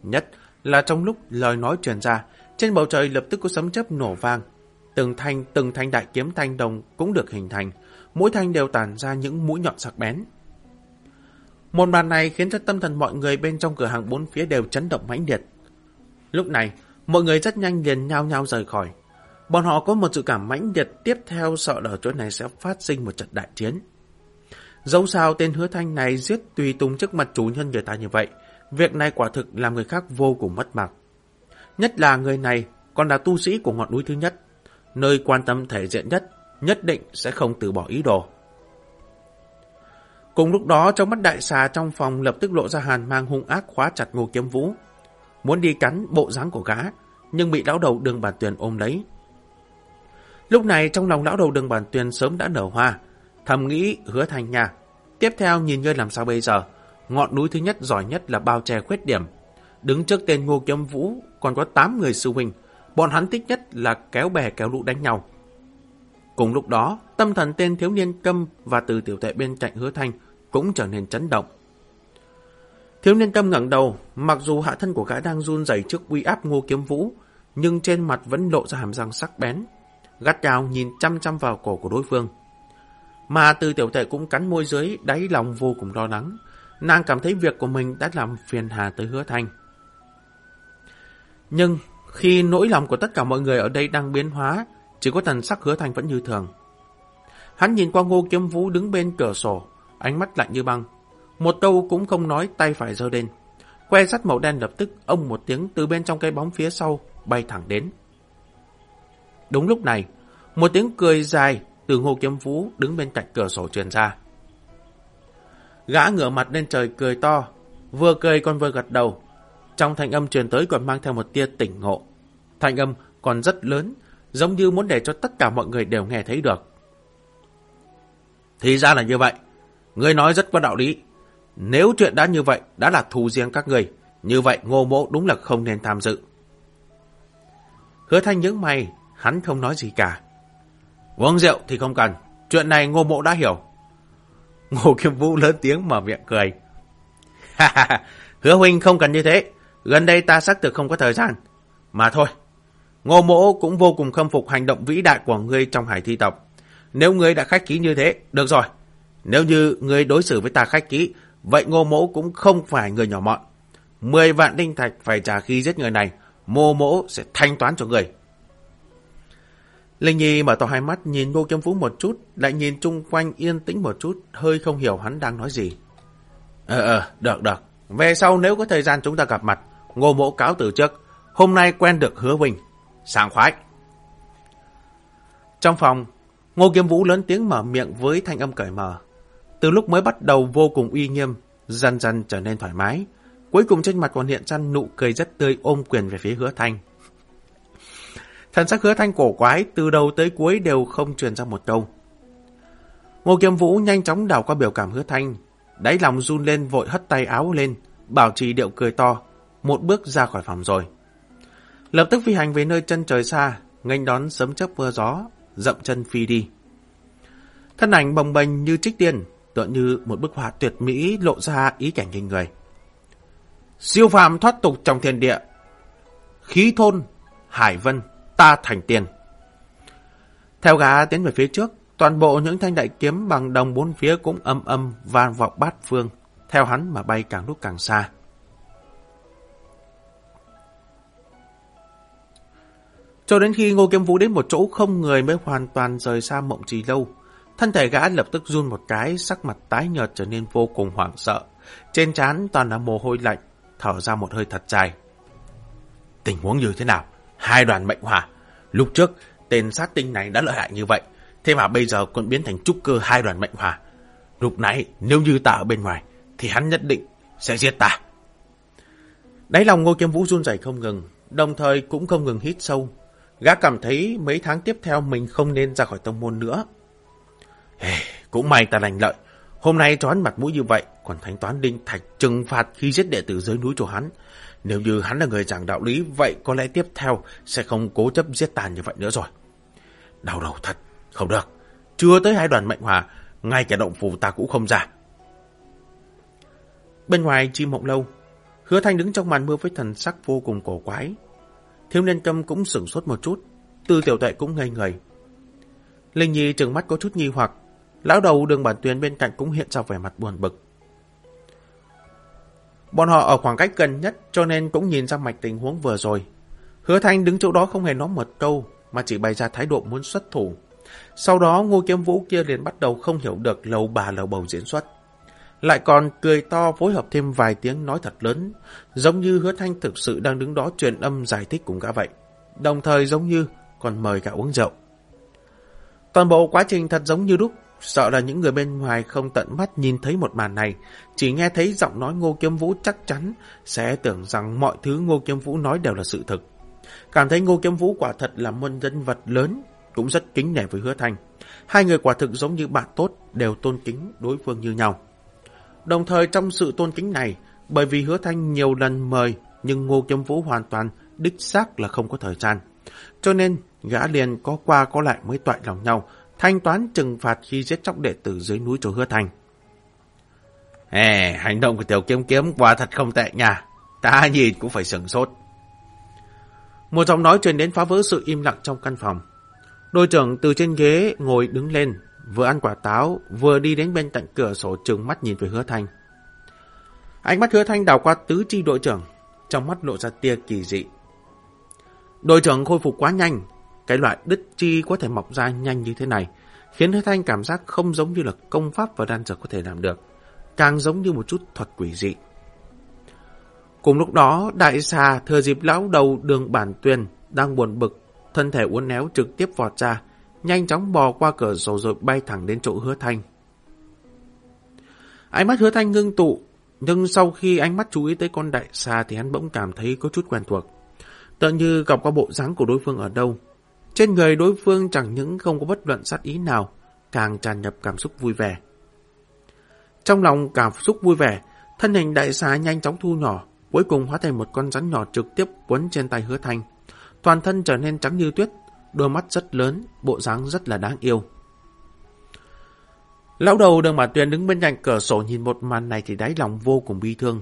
Nhất là trong lúc lời nói truyền ra, trên bầu trời lập tức có sấm chớp nổ vang. Từng thanh, từng thanh đại kiếm thanh đồng cũng được hình thành, mỗi thanh đều tản ra những mũi nhọn sắc bén. Một màn này khiến cho tâm thần mọi người bên trong cửa hàng bốn phía đều chấn động mãnh liệt. Lúc này, mọi người rất nhanh liền nhao nhao rời khỏi. Bọn họ có một dự cảm mãnh liệt tiếp theo sợ ở chỗ này sẽ phát sinh một trận đại chiến. Dẫu sao tên hứa thanh này giết tùy tùng trước mặt chủ nhân người ta như vậy, việc này quả thực làm người khác vô cùng mất mặt. Nhất là người này còn là tu sĩ của ngọn núi thứ nhất, nơi quan tâm thể diện nhất, nhất định sẽ không từ bỏ ý đồ. Cùng lúc đó trong mắt đại xà trong phòng lập tức lộ ra hàn mang hung ác khóa chặt ngô kiếm vũ. Muốn đi cắn bộ dáng của gã, nhưng bị lão đầu đường bản tuyền ôm lấy. Lúc này trong lòng lão đầu đường bản tuyền sớm đã nở hoa, thầm nghĩ hứa thành nhà. Tiếp theo nhìn ngươi làm sao bây giờ, ngọn núi thứ nhất giỏi nhất là bao che khuyết điểm. Đứng trước tên ngô kiếm vũ còn có 8 người sư huynh, bọn hắn thích nhất là kéo bè kéo lũ đánh nhau. Cùng lúc đó, tâm thần tên thiếu niên câm và từ tiểu tệ bên cạnh hứa thanh cũng trở nên chấn động. Thiếu niên tâm ngẩng đầu, mặc dù hạ thân của gã đang run rẩy trước uy áp ngô kiếm vũ, nhưng trên mặt vẫn lộ ra hàm răng sắc bén, gắt gao nhìn chăm chăm vào cổ của đối phương. Mà từ tiểu tệ cũng cắn môi dưới, đáy lòng vô cùng lo lắng. Nàng cảm thấy việc của mình đã làm phiền hà tới hứa thanh. Nhưng khi nỗi lòng của tất cả mọi người ở đây đang biến hóa, chỉ có thần sắc hứa thanh vẫn như thường. Hắn nhìn qua ngô kiếm vũ đứng bên cửa sổ, ánh mắt lạnh như băng. Một câu cũng không nói tay phải giơ lên. Que sắt màu đen lập tức ông một tiếng từ bên trong cái bóng phía sau bay thẳng đến. Đúng lúc này, một tiếng cười dài từ Ngô Kiếm Vũ đứng bên cạnh cửa sổ truyền ra. Gã ngửa mặt lên trời cười to, vừa cười còn vừa gật đầu. Trong thanh âm truyền tới còn mang theo một tia tỉnh ngộ. Thanh âm còn rất lớn, giống như muốn để cho tất cả mọi người đều nghe thấy được. Thì ra là như vậy. Ngươi nói rất có đạo lý. Nếu chuyện đã như vậy, đã là thù riêng các người, như vậy ngô mộ đúng là không nên tham dự. Hứa thanh những mày, hắn không nói gì cả. Uống rượu thì không cần, chuyện này ngô mộ đã hiểu. Ngô Kiếm Vũ lớn tiếng mở miệng cười. Hứa huynh không cần như thế, gần đây ta xác thực không có thời gian. Mà thôi, ngô mộ cũng vô cùng khâm phục hành động vĩ đại của ngươi trong hải thi tộc. Nếu ngươi đã khách ký như thế, được rồi. Nếu như ngươi đối xử với ta khách ký, vậy ngô mỗ cũng không phải người nhỏ mọn. Mười vạn đinh thạch phải trả khi giết người này, mô mỗ sẽ thanh toán cho người. Linh Nhi mở to hai mắt nhìn Ngô Kiếm Vũ một chút, lại nhìn chung quanh yên tĩnh một chút, hơi không hiểu hắn đang nói gì. Ờ ờ, được được. Về sau nếu có thời gian chúng ta gặp mặt, Ngô Mỗ cáo từ trước, hôm nay quen được hứa Vinh. Sảng khoái. Trong phòng, Ngô Kiếm Vũ lớn tiếng mở miệng với thanh âm cởi mở. Từ lúc mới bắt đầu vô cùng uy nghiêm, dần dần trở nên thoải mái. Cuối cùng trên mặt còn hiện ra nụ cười rất tươi ôm quyền về phía hứa thanh. Thần sắc hứa thanh cổ quái từ đầu tới cuối đều không truyền ra một câu. Ngô Kiêm Vũ nhanh chóng đảo qua biểu cảm hứa thanh, đáy lòng run lên vội hất tay áo lên, bảo trì điệu cười to, một bước ra khỏi phòng rồi. Lập tức phi hành về nơi chân trời xa, nghênh đón sấm chớp mưa gió, dậm chân phi đi. Thân ảnh bồng bềnh như trích tiên, tựa như một bức họa tuyệt mỹ lộ ra ý cảnh kinh người. Siêu phàm thoát tục trong thiên địa, khí thôn, hải vân, ta thành tiền. Theo gá tiến về phía trước, toàn bộ những thanh đại kiếm bằng đồng bốn phía cũng âm âm vang vọng bát phương, theo hắn mà bay càng lúc càng xa. Cho đến khi Ngô Kiếm Vũ đến một chỗ không người mới hoàn toàn rời xa mộng trì lâu, thân thể gã lập tức run một cái, sắc mặt tái nhợt trở nên vô cùng hoảng sợ. Trên trán toàn là mồ hôi lạnh, thở ra một hơi thật dài. Tình huống như thế nào? hai đoàn mệnh hỏa. Lúc trước, tên sát tinh này đã lợi hại như vậy, thế mà bây giờ còn biến thành trúc cơ hai đoàn mệnh hỏa. Lúc nãy, nếu như ta ở bên ngoài, thì hắn nhất định sẽ giết ta. Đáy lòng Ngô Kiếm Vũ run rẩy không ngừng, đồng thời cũng không ngừng hít sâu. Gã cảm thấy mấy tháng tiếp theo mình không nên ra khỏi tông môn nữa. Hey, cũng may ta lành lợi. Hôm nay cho hắn mặt mũi như vậy, còn thánh toán đinh thạch trừng phạt khi giết đệ tử dưới núi cho hắn. Nếu như hắn là người giảng đạo lý, vậy có lẽ tiếp theo sẽ không cố chấp giết tàn như vậy nữa rồi. Đau đầu thật, không được. Chưa tới hai đoàn mệnh hòa, ngay cả động phủ ta cũng không ra. Bên ngoài chim mộng lâu, hứa thanh đứng trong màn mưa với thần sắc vô cùng cổ quái. Thiếu niên câm cũng sửng sốt một chút, tư tiểu tuệ cũng ngây người. Linh Nhi trừng mắt có chút nghi hoặc, lão đầu đường bản tuyến bên cạnh cũng hiện ra vẻ mặt buồn bực. Bọn họ ở khoảng cách gần nhất cho nên cũng nhìn ra mạch tình huống vừa rồi. Hứa Thanh đứng chỗ đó không hề nói một câu mà chỉ bày ra thái độ muốn xuất thủ. Sau đó ngô kiếm vũ kia liền bắt đầu không hiểu được lầu bà lầu bầu diễn xuất. Lại còn cười to phối hợp thêm vài tiếng nói thật lớn, giống như hứa thanh thực sự đang đứng đó truyền âm giải thích cùng gã vậy. Đồng thời giống như còn mời cả uống rượu. Toàn bộ quá trình thật giống như đúc Sợ là những người bên ngoài không tận mắt nhìn thấy một màn này, chỉ nghe thấy giọng nói Ngô Kiếm Vũ chắc chắn sẽ tưởng rằng mọi thứ Ngô Kiếm Vũ nói đều là sự thực. Cảm thấy Ngô Kiếm Vũ quả thật là một nhân vật lớn, cũng rất kính nể với Hứa Thanh. Hai người quả thực giống như bạn tốt, đều tôn kính đối phương như nhau. Đồng thời trong sự tôn kính này, bởi vì Hứa Thanh nhiều lần mời, nhưng Ngô Kiếm Vũ hoàn toàn đích xác là không có thời gian. Cho nên, gã liền có qua có lại mới toại lòng nhau, thanh toán trừng phạt khi giết chóc đệ tử dưới núi chỗ hứa thành. Ê, hành động của tiểu kiếm kiếm quả thật không tệ nha. Ta nhìn cũng phải sửng sốt. Một giọng nói truyền đến phá vỡ sự im lặng trong căn phòng. Đội trưởng từ trên ghế ngồi đứng lên, vừa ăn quả táo, vừa đi đến bên cạnh cửa sổ trừng mắt nhìn về hứa thanh. Ánh mắt hứa thanh đào qua tứ chi đội trưởng, trong mắt lộ ra tia kỳ dị. Đội trưởng khôi phục quá nhanh, cái loại đứt chi có thể mọc ra nhanh như thế này, khiến Hứa Thanh cảm giác không giống như là công pháp và đan dược có thể làm được, càng giống như một chút thuật quỷ dị. Cùng lúc đó, đại xà thừa dịp lão đầu đường bản tuyên đang buồn bực, thân thể uốn éo trực tiếp vọt ra, nhanh chóng bò qua cửa sổ rồi bay thẳng đến chỗ Hứa Thanh. Ánh mắt hứa thanh ngưng tụ, nhưng sau khi ánh mắt chú ý tới con đại xa thì hắn bỗng cảm thấy có chút quen thuộc. Tựa như gặp qua bộ dáng của đối phương ở đâu. Trên người đối phương chẳng những không có bất luận sát ý nào, càng tràn nhập cảm xúc vui vẻ. Trong lòng cảm xúc vui vẻ, thân hình đại xá nhanh chóng thu nhỏ, cuối cùng hóa thành một con rắn nhỏ trực tiếp quấn trên tay hứa thanh. Toàn thân trở nên trắng như tuyết, đôi mắt rất lớn, bộ dáng rất là đáng yêu. Lão đầu đường mà tuyền đứng bên cạnh cửa sổ nhìn một màn này thì đáy lòng vô cùng bi thương.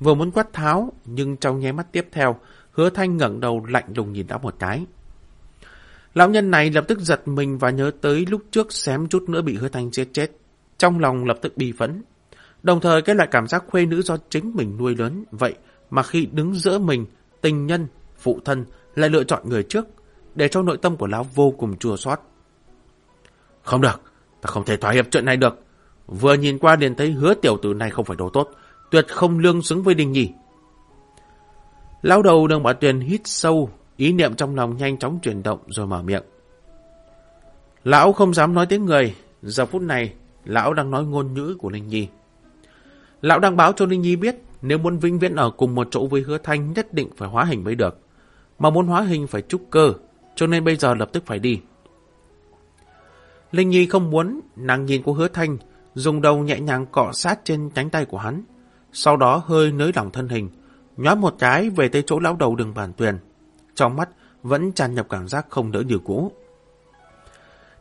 Vừa muốn quát tháo, nhưng trong nháy mắt tiếp theo, hứa thanh ngẩng đầu lạnh lùng nhìn lão một cái. Lão nhân này lập tức giật mình và nhớ tới lúc trước xém chút nữa bị hứa thanh chết chết. Trong lòng lập tức bi phẫn. Đồng thời cái loại cảm giác khuê nữ do chính mình nuôi lớn. Vậy mà khi đứng giữa mình, tình nhân, phụ thân lại lựa chọn người trước, để cho nội tâm của lão vô cùng chua xót. Không được, ta không thể thỏa hiệp chuyện này được. Vừa nhìn qua liền thấy hứa tiểu tử này không phải đồ tốt, tuyệt không lương xứng với đình nhỉ. Lão đầu đường bà tuyền hít sâu, ý niệm trong lòng nhanh chóng chuyển động rồi mở miệng. Lão không dám nói tiếng người, giờ phút này lão đang nói ngôn ngữ của Linh Nhi. Lão đang báo cho Linh Nhi biết nếu muốn vĩnh viễn ở cùng một chỗ với hứa thanh nhất định phải hóa hình mới được. Mà muốn hóa hình phải trúc cơ, cho nên bây giờ lập tức phải đi. Linh Nhi không muốn, nàng nhìn của hứa thanh, dùng đầu nhẹ nhàng cọ sát trên cánh tay của hắn. Sau đó hơi nới lỏng thân hình, nhói một cái về tới chỗ lão đầu đường bản tuyền. Trong mắt vẫn tràn nhập cảm giác không đỡ điều cũ.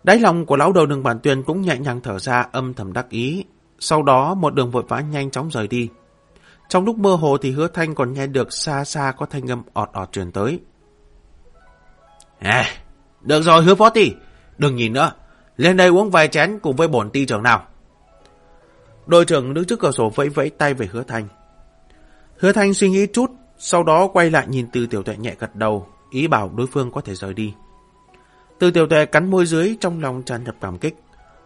Đáy lòng của lão đầu đường bản tuyền cũng nhẹ nhàng thở ra âm thầm đắc ý. Sau đó một đường vội vã nhanh chóng rời đi. Trong lúc mơ hồ thì hứa thanh còn nghe được xa xa có thanh âm ọt ọt truyền tới. À, được rồi hứa phó tỷ, đừng nhìn nữa, lên đây uống vài chén cùng với bổn ti trưởng nào. Đội trưởng đứng trước cửa sổ vẫy vẫy tay về hứa thanh. Hứa thanh suy nghĩ chút, sau đó quay lại nhìn từ tiểu tuệ nhẹ gật đầu, ý bảo đối phương có thể rời đi. Từ tiểu tuệ cắn môi dưới trong lòng tràn nhập cảm kích.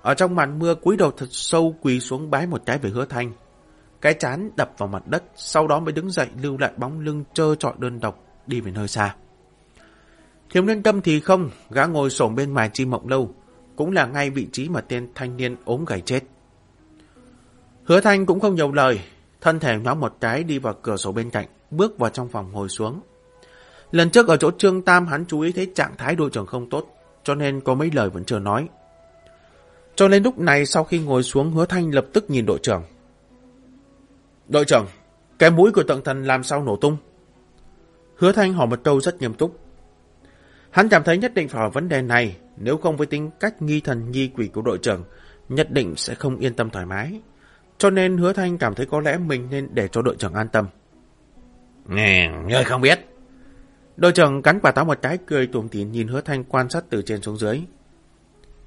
Ở trong màn mưa cúi đầu thật sâu quỳ xuống bái một cái về hứa thanh. Cái chán đập vào mặt đất, sau đó mới đứng dậy lưu lại bóng lưng trơ trọi đơn độc đi về nơi xa. Thiếu niên tâm thì không, gã ngồi sổm bên ngoài chi mộng lâu, cũng là ngay vị trí mà tên thanh niên ốm gầy chết. Hứa thanh cũng không nhiều lời, thân thể nhóm một cái đi vào cửa sổ bên cạnh, bước vào trong phòng ngồi xuống. Lần trước ở chỗ Trương Tam hắn chú ý thấy trạng thái đội trưởng không tốt, cho nên có mấy lời vẫn chưa nói. Cho nên lúc này sau khi ngồi xuống hứa thanh lập tức nhìn đội trưởng. Đội trưởng, cái mũi của tượng thần làm sao nổ tung? Hứa thanh hỏi một câu rất nghiêm túc. Hắn cảm thấy nhất định phải hỏi vấn đề này, nếu không với tính cách nghi thần nghi quỷ của đội trưởng, nhất định sẽ không yên tâm thoải mái. Cho nên hứa thanh cảm thấy có lẽ mình nên để cho đội trưởng an tâm. Ngươi không biết. Đội trưởng cắn quả táo một cái cười tủm tỉm nhìn hứa thanh quan sát từ trên xuống dưới.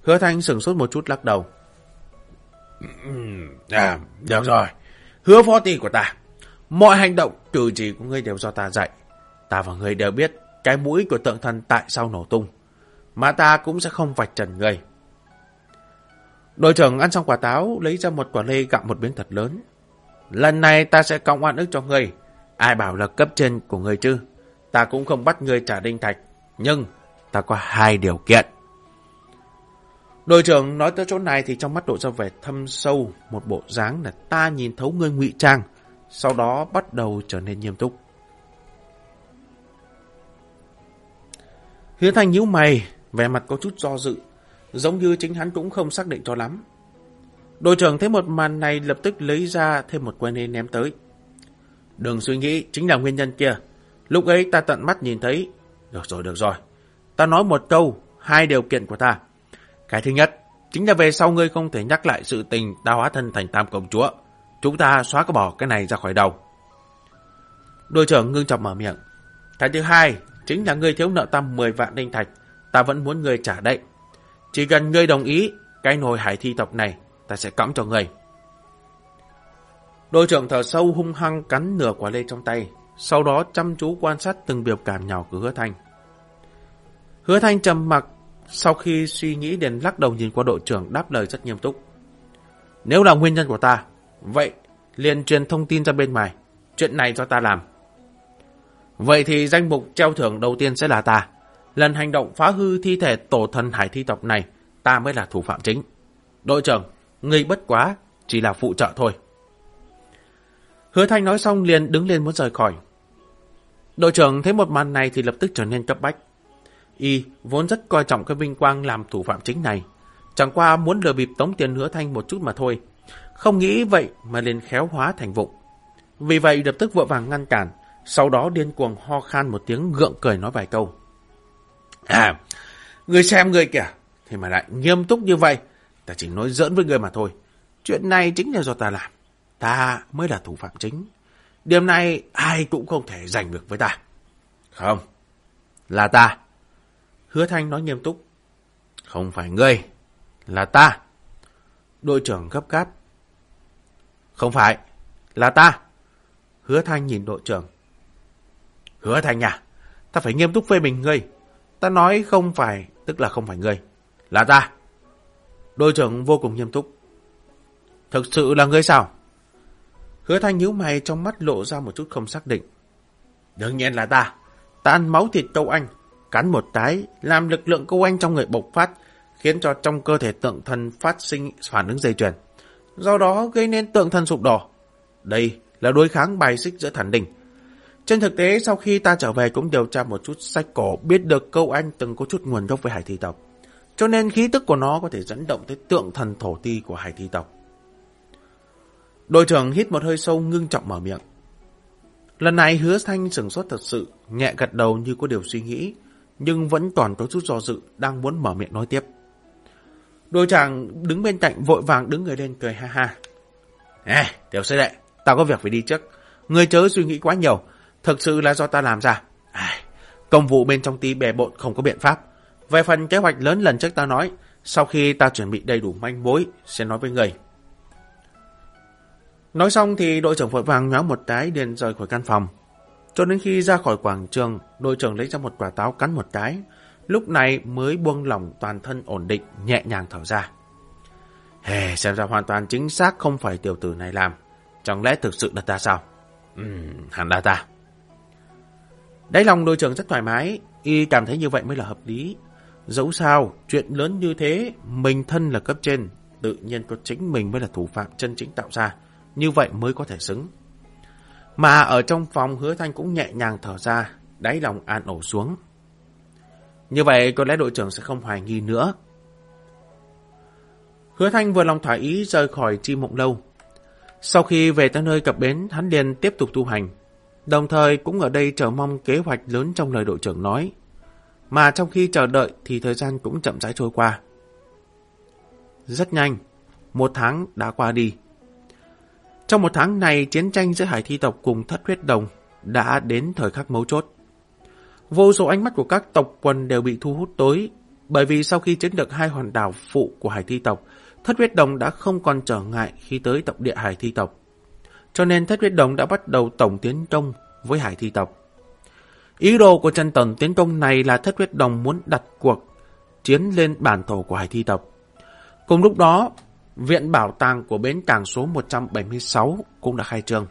Hứa thanh sửng sốt một chút lắc đầu. À, được rồi. Hứa phó tỷ của ta. Mọi hành động, trừ chỉ của ngươi đều do ta dạy. Ta và ngươi đều biết cái mũi của tượng thần tại sao nổ tung. Mà ta cũng sẽ không vạch trần ngươi. Đội trưởng ăn xong quả táo, lấy ra một quả lê gặm một miếng thật lớn. Lần này ta sẽ cộng oan ức cho ngươi. Ai bảo là cấp trên của người chứ? Ta cũng không bắt người trả đinh thạch. Nhưng ta có hai điều kiện. Đội trưởng nói tới chỗ này thì trong mắt độ ra vẻ thâm sâu, một bộ dáng là ta nhìn thấu ngươi ngụy trang, sau đó bắt đầu trở nên nghiêm túc. Hứa Thanh nhíu mày, vẻ mặt có chút do dự, giống như chính hắn cũng không xác định cho lắm. Đội trưởng thấy một màn này lập tức lấy ra thêm một que nê ném tới. Đừng suy nghĩ, chính là nguyên nhân kia. Lúc ấy ta tận mắt nhìn thấy. Được rồi, được rồi. Ta nói một câu, hai điều kiện của ta. Cái thứ nhất, chính là về sau ngươi không thể nhắc lại sự tình ta hóa thân thành tam công chúa. Chúng ta xóa cái bỏ cái này ra khỏi đầu. Đội trưởng ngưng chọc mở miệng. Cái thứ hai, chính là ngươi thiếu nợ ta 10 vạn đinh thạch. Ta vẫn muốn ngươi trả đấy. Chỉ cần ngươi đồng ý, cái nồi hải thi tộc này ta sẽ cõng cho ngươi. Đội trưởng thở sâu hung hăng cắn nửa quả lê trong tay, sau đó chăm chú quan sát từng biểu cảm nhỏ của hứa thanh. Hứa thanh trầm mặc sau khi suy nghĩ đến lắc đầu nhìn qua đội trưởng đáp lời rất nghiêm túc. Nếu là nguyên nhân của ta, vậy liền truyền thông tin ra bên ngoài. Chuyện này do ta làm. Vậy thì danh mục treo thưởng đầu tiên sẽ là ta. Lần hành động phá hư thi thể tổ thần hải thi tộc này, ta mới là thủ phạm chính. Đội trưởng, ngươi bất quá, chỉ là phụ trợ thôi. Hứa Thanh nói xong liền đứng lên muốn rời khỏi. Đội trưởng thấy một màn này thì lập tức trở nên cấp bách. Y vốn rất coi trọng cái vinh quang làm thủ phạm chính này. Chẳng qua muốn lừa bịp tống tiền hứa thanh một chút mà thôi. Không nghĩ vậy mà liền khéo hóa thành vụng. Vì vậy lập tức vội vàng ngăn cản, sau đó điên cuồng ho khan một tiếng gượng cười nói vài câu. À, người xem người kìa, thì mà lại nghiêm túc như vậy. Ta chỉ nói giỡn với người mà thôi. Chuyện này chính là do ta làm. Ta mới là thủ phạm chính. Điểm này ai cũng không thể giành được với ta. Không, là ta. Hứa Thanh nói nghiêm túc. Không phải ngươi, là ta. Đội trưởng gấp gáp. Không phải, là ta. Hứa Thanh nhìn đội trưởng. Hứa Thanh à, ta phải nghiêm túc phê bình ngươi. Ta nói không phải, tức là không phải ngươi. Là ta. Đội trưởng vô cùng nghiêm túc. Thực sự là ngươi sao? Hứa Thanh nhíu mày trong mắt lộ ra một chút không xác định. Đương nhiên là ta. Ta ăn máu thịt câu anh, cắn một cái, làm lực lượng câu anh trong người bộc phát, khiến cho trong cơ thể tượng thần phát sinh phản ứng dây chuyền. Do đó gây nên tượng thần sụp đổ. Đây là đối kháng bài xích giữa thần đình. Trên thực tế, sau khi ta trở về cũng điều tra một chút sách cổ, biết được câu anh từng có chút nguồn gốc với hải thi tộc. Cho nên khí tức của nó có thể dẫn động tới tượng thần thổ ti của hải thi tộc. Đội trưởng hít một hơi sâu ngưng trọng mở miệng. Lần này hứa thanh sửng sốt thật sự, nhẹ gật đầu như có điều suy nghĩ, nhưng vẫn còn có chút do dự, đang muốn mở miệng nói tiếp. Đội trưởng đứng bên cạnh vội vàng đứng người lên cười ha ha. Ê, tiểu sư đệ, tao có việc phải đi trước. Người chớ suy nghĩ quá nhiều, thực sự là do ta làm ra. À, công vụ bên trong tí bè bộn không có biện pháp. Về phần kế hoạch lớn lần trước ta nói, sau khi ta chuẩn bị đầy đủ manh mối, sẽ nói với người. Nói xong thì đội trưởng vội vàng nhoáng một cái liền rời khỏi căn phòng. Cho đến khi ra khỏi quảng trường, đội trưởng lấy ra một quả táo cắn một cái. Lúc này mới buông lỏng toàn thân ổn định, nhẹ nhàng thở ra. Hề, xem ra hoàn toàn chính xác không phải tiểu tử này làm. Chẳng lẽ thực sự là ta sao? Ừm, hẳn là ta. Đáy lòng đội trưởng rất thoải mái, y cảm thấy như vậy mới là hợp lý. Dẫu sao, chuyện lớn như thế, mình thân là cấp trên, tự nhiên có chính mình mới là thủ phạm chân chính tạo ra như vậy mới có thể xứng. Mà ở trong phòng hứa thanh cũng nhẹ nhàng thở ra, đáy lòng an ổ xuống. Như vậy có lẽ đội trưởng sẽ không hoài nghi nữa. Hứa thanh vừa lòng thỏa ý rời khỏi chi mộng lâu. Sau khi về tới nơi cập bến, hắn liền tiếp tục tu hành. Đồng thời cũng ở đây chờ mong kế hoạch lớn trong lời đội trưởng nói. Mà trong khi chờ đợi thì thời gian cũng chậm rãi trôi qua. Rất nhanh, một tháng đã qua đi. Trong một tháng này, chiến tranh giữa hải thi tộc cùng thất huyết đồng đã đến thời khắc mấu chốt. Vô số ánh mắt của các tộc quần đều bị thu hút tối bởi vì sau khi chiếm được hai hòn đảo phụ của hải thi tộc, thất huyết đồng đã không còn trở ngại khi tới tộc địa hải thi tộc. Cho nên thất huyết đồng đã bắt đầu tổng tiến công với hải thi tộc. Ý đồ của chân tần tiến công này là thất huyết đồng muốn đặt cuộc chiến lên bản thổ của hải thi tộc. Cùng lúc đó, Viện Bảo tàng của bến cảng số 176 cũng đã khai trương.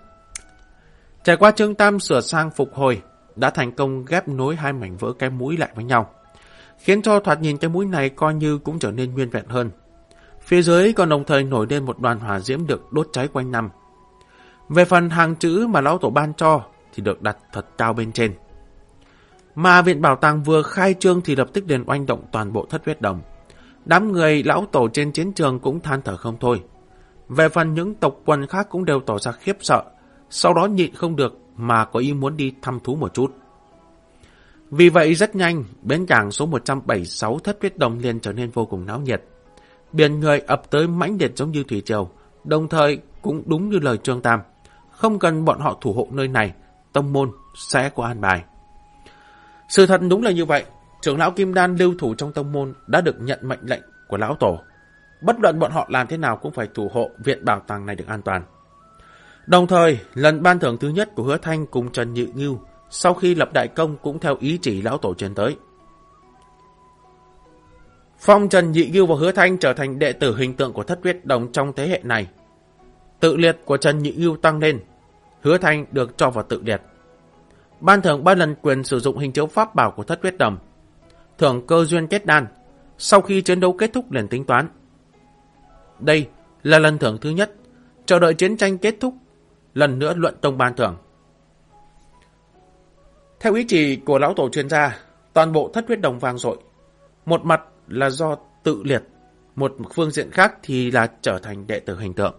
Trải qua chương tam sửa sang phục hồi, đã thành công ghép nối hai mảnh vỡ cái mũi lại với nhau, khiến cho thoạt nhìn cái mũi này coi như cũng trở nên nguyên vẹn hơn. Phía dưới còn đồng thời nổi lên một đoàn hỏa diễm được đốt cháy quanh năm. Về phần hàng chữ mà lão tổ ban cho thì được đặt thật cao bên trên. Mà viện bảo tàng vừa khai trương thì lập tức đền oanh động toàn bộ thất huyết đồng. Đám người lão tổ trên chiến trường cũng than thở không thôi. Về phần những tộc quần khác cũng đều tỏ ra khiếp sợ, sau đó nhịn không được mà có ý muốn đi thăm thú một chút. Vì vậy rất nhanh, bến cảng số 176 thất huyết đồng liền trở nên vô cùng náo nhiệt. Biển người ập tới mãnh liệt giống như thủy triều, đồng thời cũng đúng như lời Trương Tam. Không cần bọn họ thủ hộ nơi này, tông môn sẽ có an bài. Sự thật đúng là như vậy, trưởng lão Kim Đan lưu thủ trong tông môn đã được nhận mệnh lệnh của lão tổ. Bất luận bọn họ làm thế nào cũng phải thủ hộ viện bảo tàng này được an toàn. Đồng thời, lần ban thưởng thứ nhất của Hứa Thanh cùng Trần Nhự Ngưu sau khi lập đại công cũng theo ý chỉ lão tổ truyền tới. Phong Trần Nhị Ngưu và Hứa Thanh trở thành đệ tử hình tượng của thất huyết đồng trong thế hệ này. Tự liệt của Trần Nhị Ngưu tăng lên, Hứa Thanh được cho vào tự liệt. Ban thưởng ba lần quyền sử dụng hình chiếu pháp bảo của thất huyết đồng thưởng cơ duyên kết đan, sau khi chiến đấu kết thúc liền tính toán. Đây là lần thưởng thứ nhất, chờ đợi chiến tranh kết thúc, lần nữa luận tông ban thưởng. Theo ý chỉ của lão tổ chuyên gia, toàn bộ thất huyết đồng vàng rội. Một mặt là do tự liệt, một phương diện khác thì là trở thành đệ tử hình tượng.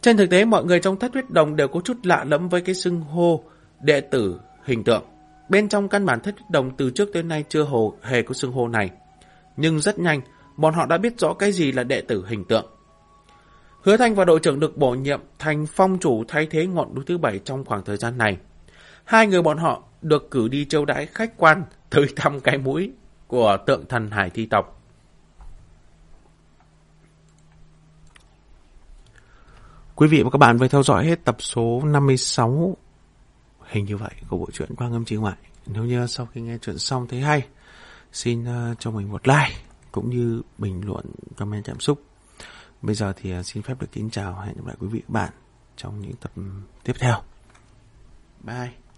Trên thực tế, mọi người trong thất huyết đồng đều có chút lạ lẫm với cái xưng hô đệ tử hình tượng. Bên trong căn bản thất đồng từ trước tới nay chưa hồ hề có xưng hô này. Nhưng rất nhanh, bọn họ đã biết rõ cái gì là đệ tử hình tượng. Hứa Thanh và đội trưởng được bổ nhiệm thành phong chủ thay thế ngọn núi thứ bảy trong khoảng thời gian này. Hai người bọn họ được cử đi châu đãi khách quan tới thăm cái mũi của tượng thần hải thi tộc. Quý vị và các bạn vừa theo dõi hết tập số 56 hình như vậy của bộ truyện Quang Âm Trí Ngoại. Nếu như sau khi nghe chuyện xong thấy hay, xin uh, cho mình một like cũng như bình luận comment cảm xúc. Bây giờ thì uh, xin phép được kính chào hẹn gặp lại quý vị và các bạn trong những tập tiếp theo. Bye.